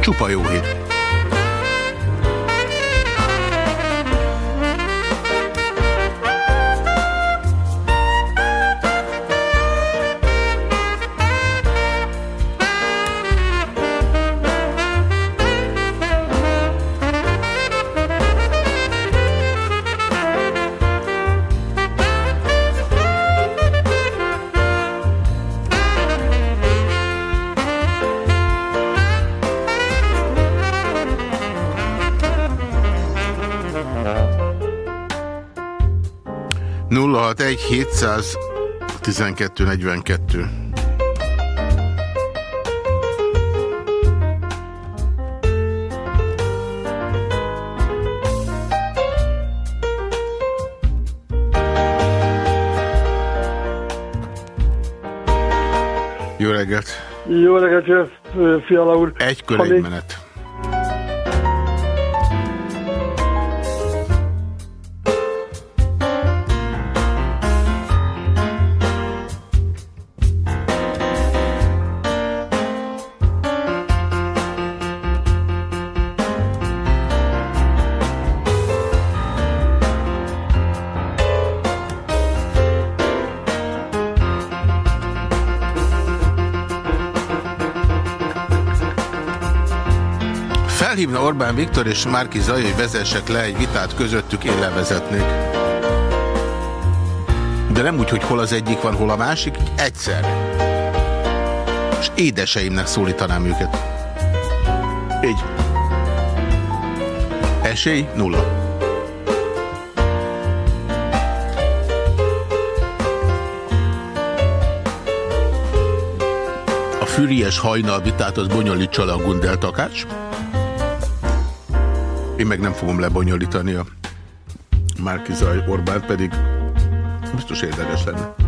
A: Csupa jó hét. 061 712 42. Jó reggelt!
J: Jó reggelt, Fiala úr!
A: Egy kör, egy menet. Orbán Viktor és Márki Zaj, hogy vezessek le egy vitát közöttük, én levezetnék. De nem úgy, hogy hol az egyik van, hol a másik, egyszer. És édeseimnek szólítanám őket. Így. Esély nulla. A fűries hajnal vitát az bonyolítsa le a Gundel Takács. Én meg nem fogom lebonyolítani a Márkizaj Orbán, pedig biztos érdekes lenne.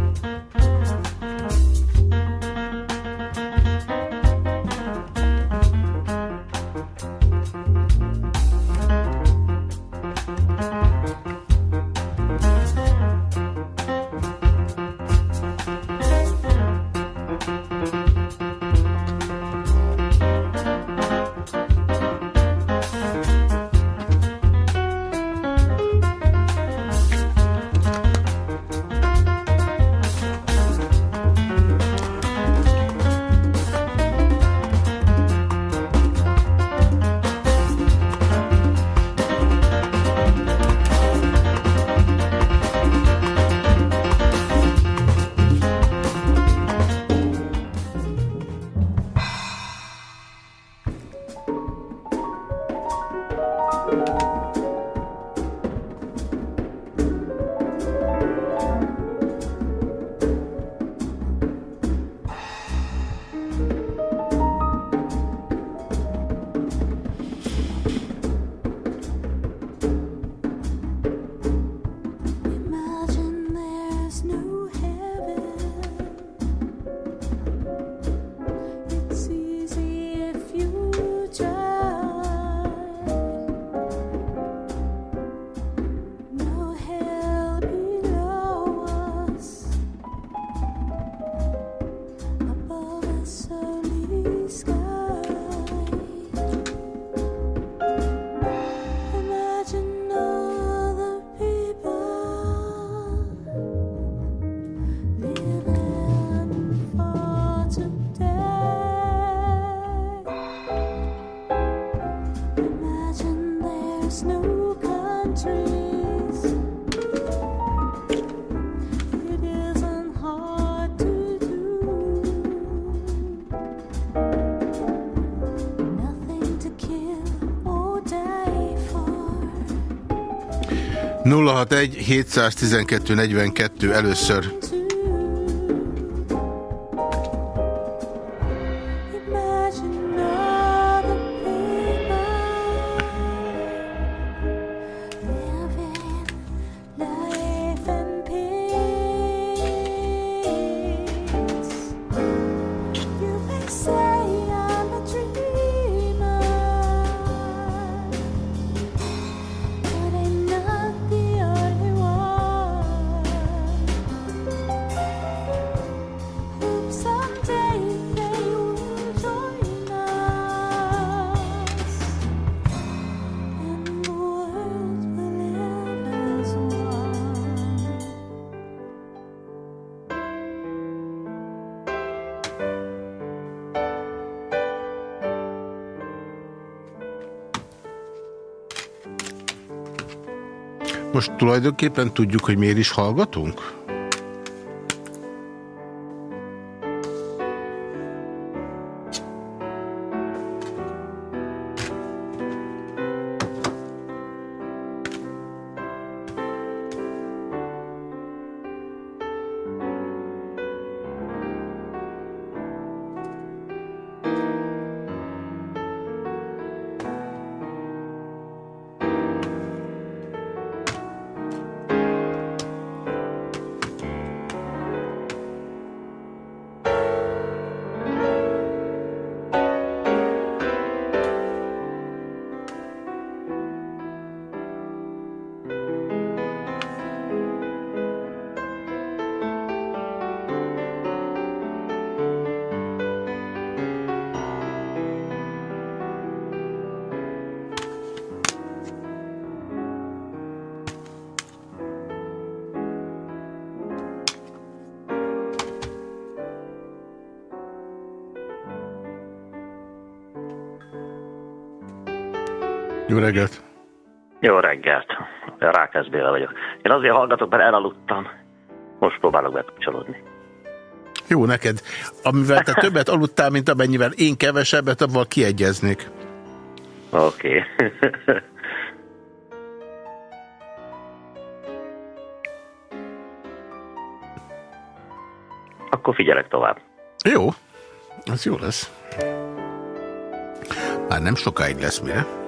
A: 061 712 42 először. Most tulajdonképpen tudjuk, hogy miért is hallgatunk? Reggelt!
L: Jó reggelt! Rákesz Béla vagyok. Én azért hallgatok, mert elaludtam. Most próbálok bekapcsolódni.
A: Jó neked. Amivel te többet aludtál, mint amennyivel én kevesebbet, abban kiegyeznék.
L: Oké. Okay. Akkor figyelek tovább.
A: Jó. Az jó lesz. Már nem sokáig lesz mire.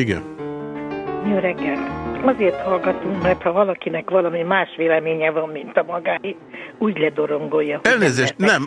A: Igen.
U: Jó reggelt! Azért hallgatunk, mert ha valakinek valami más véleménye van, mint a magáé, úgy ledorongolja.
A: Elnézést, nem.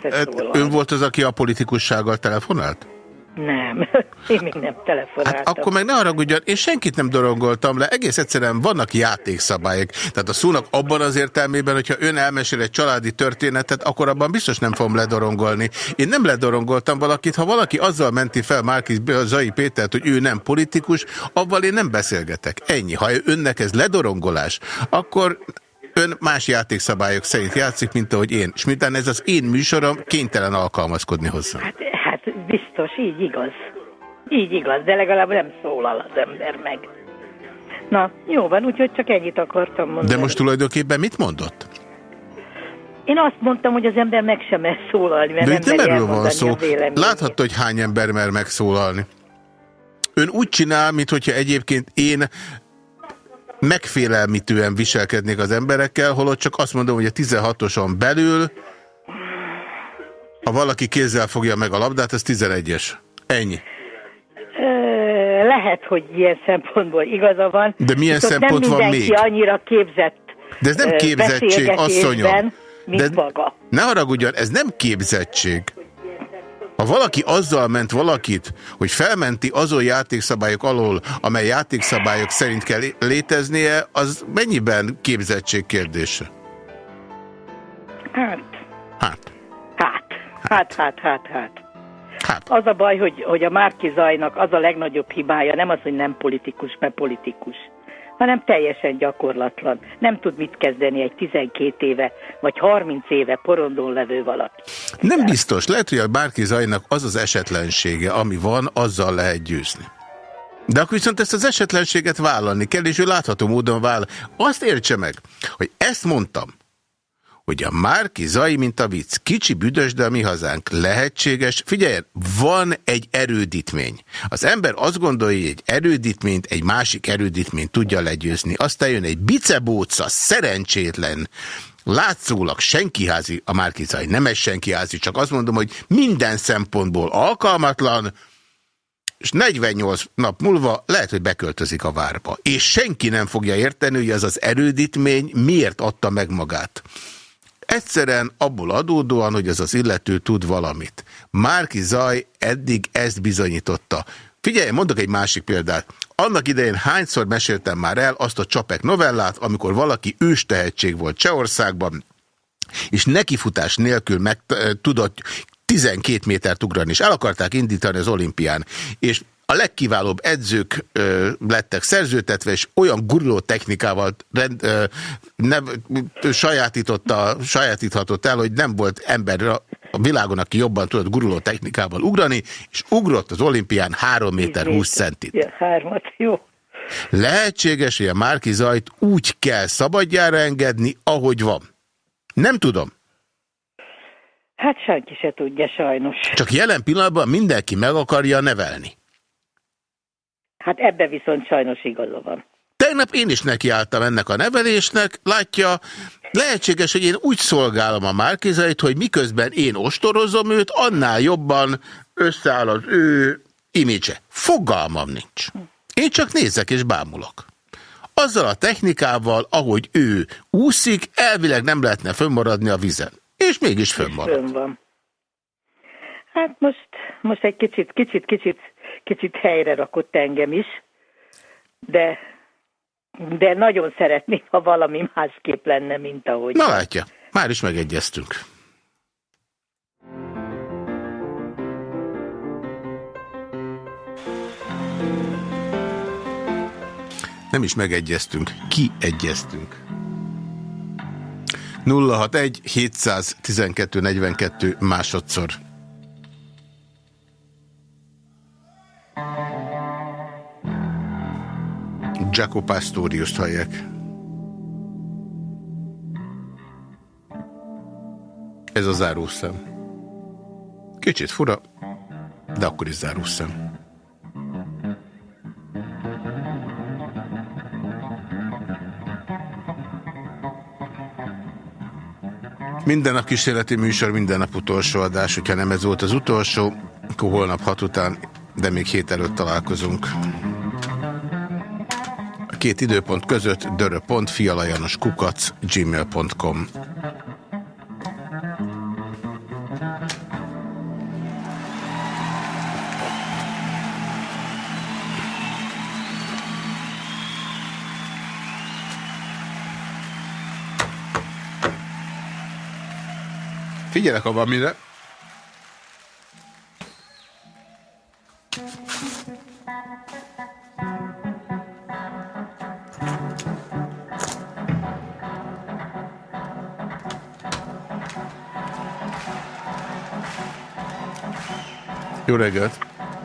A: Ön volt az, aki a politikussággal telefonált?
U: Nem, én még nem telefonáltam.
A: Hát akkor meg ne haragudjon, én senkit nem dorongoltam le, egész egyszerűen vannak játékszabályok. Tehát a szónak abban az értelmében, hogyha ön elmesél egy családi történetet, akkor abban biztos nem fogom ledorongolni. Én nem ledorongoltam valakit, ha valaki azzal menti fel Márkis Zai Pétert, hogy ő nem politikus, avval én nem beszélgetek. Ennyi. Ha önnek ez ledorongolás, akkor ön más játékszabályok szerint játszik, mint ahogy én. És miután ez az én műsorom, kénytelen alkalmazkodni hozzá.
U: Hát, hát biztos, így igaz. Így igaz, de legalább nem szólal az ember meg. Na, jó van, úgyhogy csak ennyit akartam mondani.
A: De most tulajdonképpen mit mondott?
U: Én azt mondtam, hogy az ember meg sem mer szólalni, mert
A: De
U: nem
A: nem erről van szó. Láthatta, hogy hány ember mer megszólalni. Ön úgy csinál, mintha egyébként én megfélelmítően viselkednék az emberekkel, holott csak azt mondom, hogy a 16-oson belül, ha valaki kézzel fogja meg a labdát, az 11-es. Ennyi.
U: Lehet, hogy ilyen szempontból igaza van.
A: De milyen szempont
U: nem
A: van
U: mindenki
A: még?
U: annyira képzett
A: De ez nem képzettség, asszonyom.
U: mint
A: De
U: maga.
A: ne haragudjon, ez nem képzettség. Ha valaki azzal ment valakit, hogy felmenti azon játékszabályok alól, amely játékszabályok szerint kell lé- léteznie, az mennyiben képzettség kérdése?
U: Hát.
A: Hát.
U: Hát. Hát, hát, hát, hát. hát. Az a baj, hogy, hogy a Márki Zajnak az a legnagyobb hibája, nem az, hogy nem politikus, mert politikus, hanem teljesen gyakorlatlan. Nem tud mit kezdeni egy 12 éve vagy 30 éve porondon levő valaki.
A: Nem biztos. Lehet, hogy a Bárki Zajnak az az esetlensége, ami van, azzal lehet győzni. De akkor viszont ezt az esetlenséget vállalni kell, és ő látható módon vállal. Azt értse meg, hogy ezt mondtam, hogy a Márki Zai, mint a vicc, kicsi büdös, de a mi hazánk lehetséges. Figyelj, van egy erődítmény. Az ember azt gondolja, hogy egy erődítményt egy másik erődítményt tudja legyőzni. Aztán jön egy bicebóca, szerencsétlen, látszólag senkiházi, a Márki Zai nem egy senkiházi, csak azt mondom, hogy minden szempontból alkalmatlan, és 48 nap múlva lehet, hogy beköltözik a várba. És senki nem fogja érteni, hogy ez az erődítmény miért adta meg magát. Egyszerűen abból adódóan, hogy ez az illető tud valamit. Márki Zaj eddig ezt bizonyította. Figyelj, mondok egy másik példát. Annak idején hányszor meséltem már el azt a Csapek novellát, amikor valaki ős tehetség volt Csehországban, és nekifutás nélkül meg tudott 12 métert ugrani, és el akarták indítani az olimpián. És a legkiválóbb edzők ö, lettek szerzőtetve, és olyan guruló technikával rend, ö, nem, sajátította, sajátíthatott el, hogy nem volt ember a világon, aki jobban tudott guruló technikával ugrani, és ugrott az olimpián 3 méter 20 centit.
U: Ja, hármat, jó.
A: Lehetséges, hogy a Márki Zajt úgy kell szabadjára engedni, ahogy van. Nem tudom.
U: Hát senki se tudja sajnos.
A: Csak jelen pillanatban mindenki meg akarja nevelni.
U: Hát ebbe viszont sajnos igaza van.
A: Tegnap én is nekiálltam ennek a nevelésnek, látja, lehetséges, hogy én úgy szolgálom a Márkizait, hogy miközben én ostorozom őt, annál jobban összeáll az ő image Fogalmam nincs. Én csak nézek és bámulok. Azzal a technikával, ahogy ő úszik, elvileg nem lehetne fönnmaradni a vizen. És mégis fönnmarad.
U: Fönn van. Hát most, most egy kicsit, kicsit, kicsit, kicsit helyre rakott engem is, de, de nagyon szeretném, ha valami másképp lenne, mint ahogy.
A: Na látja, már is megegyeztünk. Nem is megegyeztünk, kiegyeztünk. 061 712 42 másodszor. Jaco Pastorius hallják. Ez a zárószem. Kicsit fura, de akkor is zárószem. Minden nap kísérleti műsor, minden nap utolsó adás. Hogyha nem ez volt az utolsó, akkor holnap hat után, de még hét előtt találkozunk. A két időpont között dörö.fialajanoskukac gmail.com Figyelek abban mire. Jó reggelt!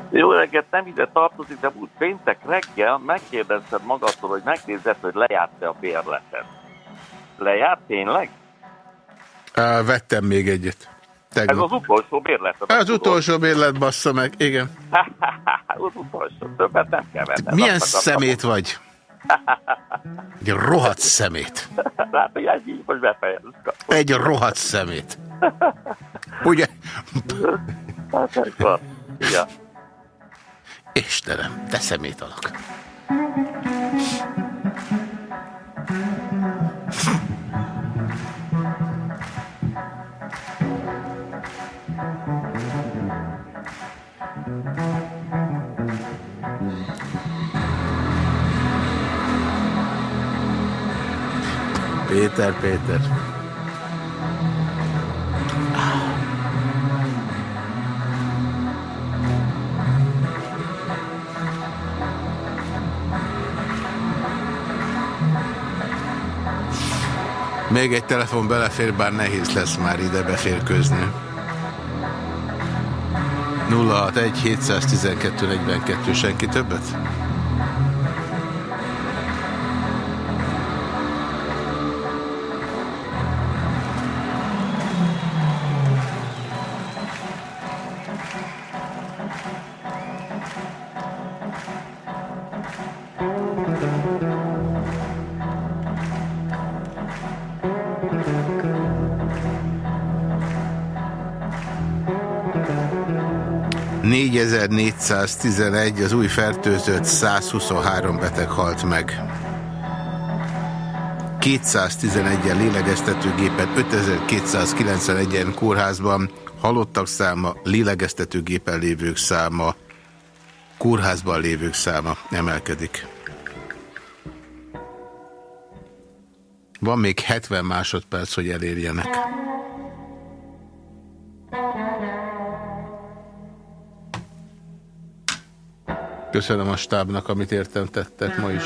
V: Jó reggelt, nem ide tartozik, de úgy péntek reggel megkérdezted magadtól, hogy megnézed, hogy lejárt-e a bérletet. Lejárt tényleg?
A: Á, vettem még egyet. Tegnap.
V: Ez az utolsó bérlet.
A: Az utolsó bérlet bassza meg, igen.
V: az utolsó, többet nem kell vennem.
A: Milyen szemét vagy? Egy rohadt szemét.
V: Hát, hogy egy így most befejezünk.
A: Egy rohadt szemét. Ugye?
V: Hát, Ja.
A: Istenem, te szemét alak. Péter, Péter. Még egy telefon belefér, bár nehéz lesz már ide beférkőzni. 061 712 42 senki többet? ...4411, az új fertőzött 123 beteg halt meg. 211-en lélegeztetőgépen, 5291-en kórházban, halottak száma, lélegeztetőgépen lévők száma, kórházban lévők száma emelkedik. Van még 70 másodperc, hogy elérjenek. Köszönöm a stábnak, amit értem tettek ma is.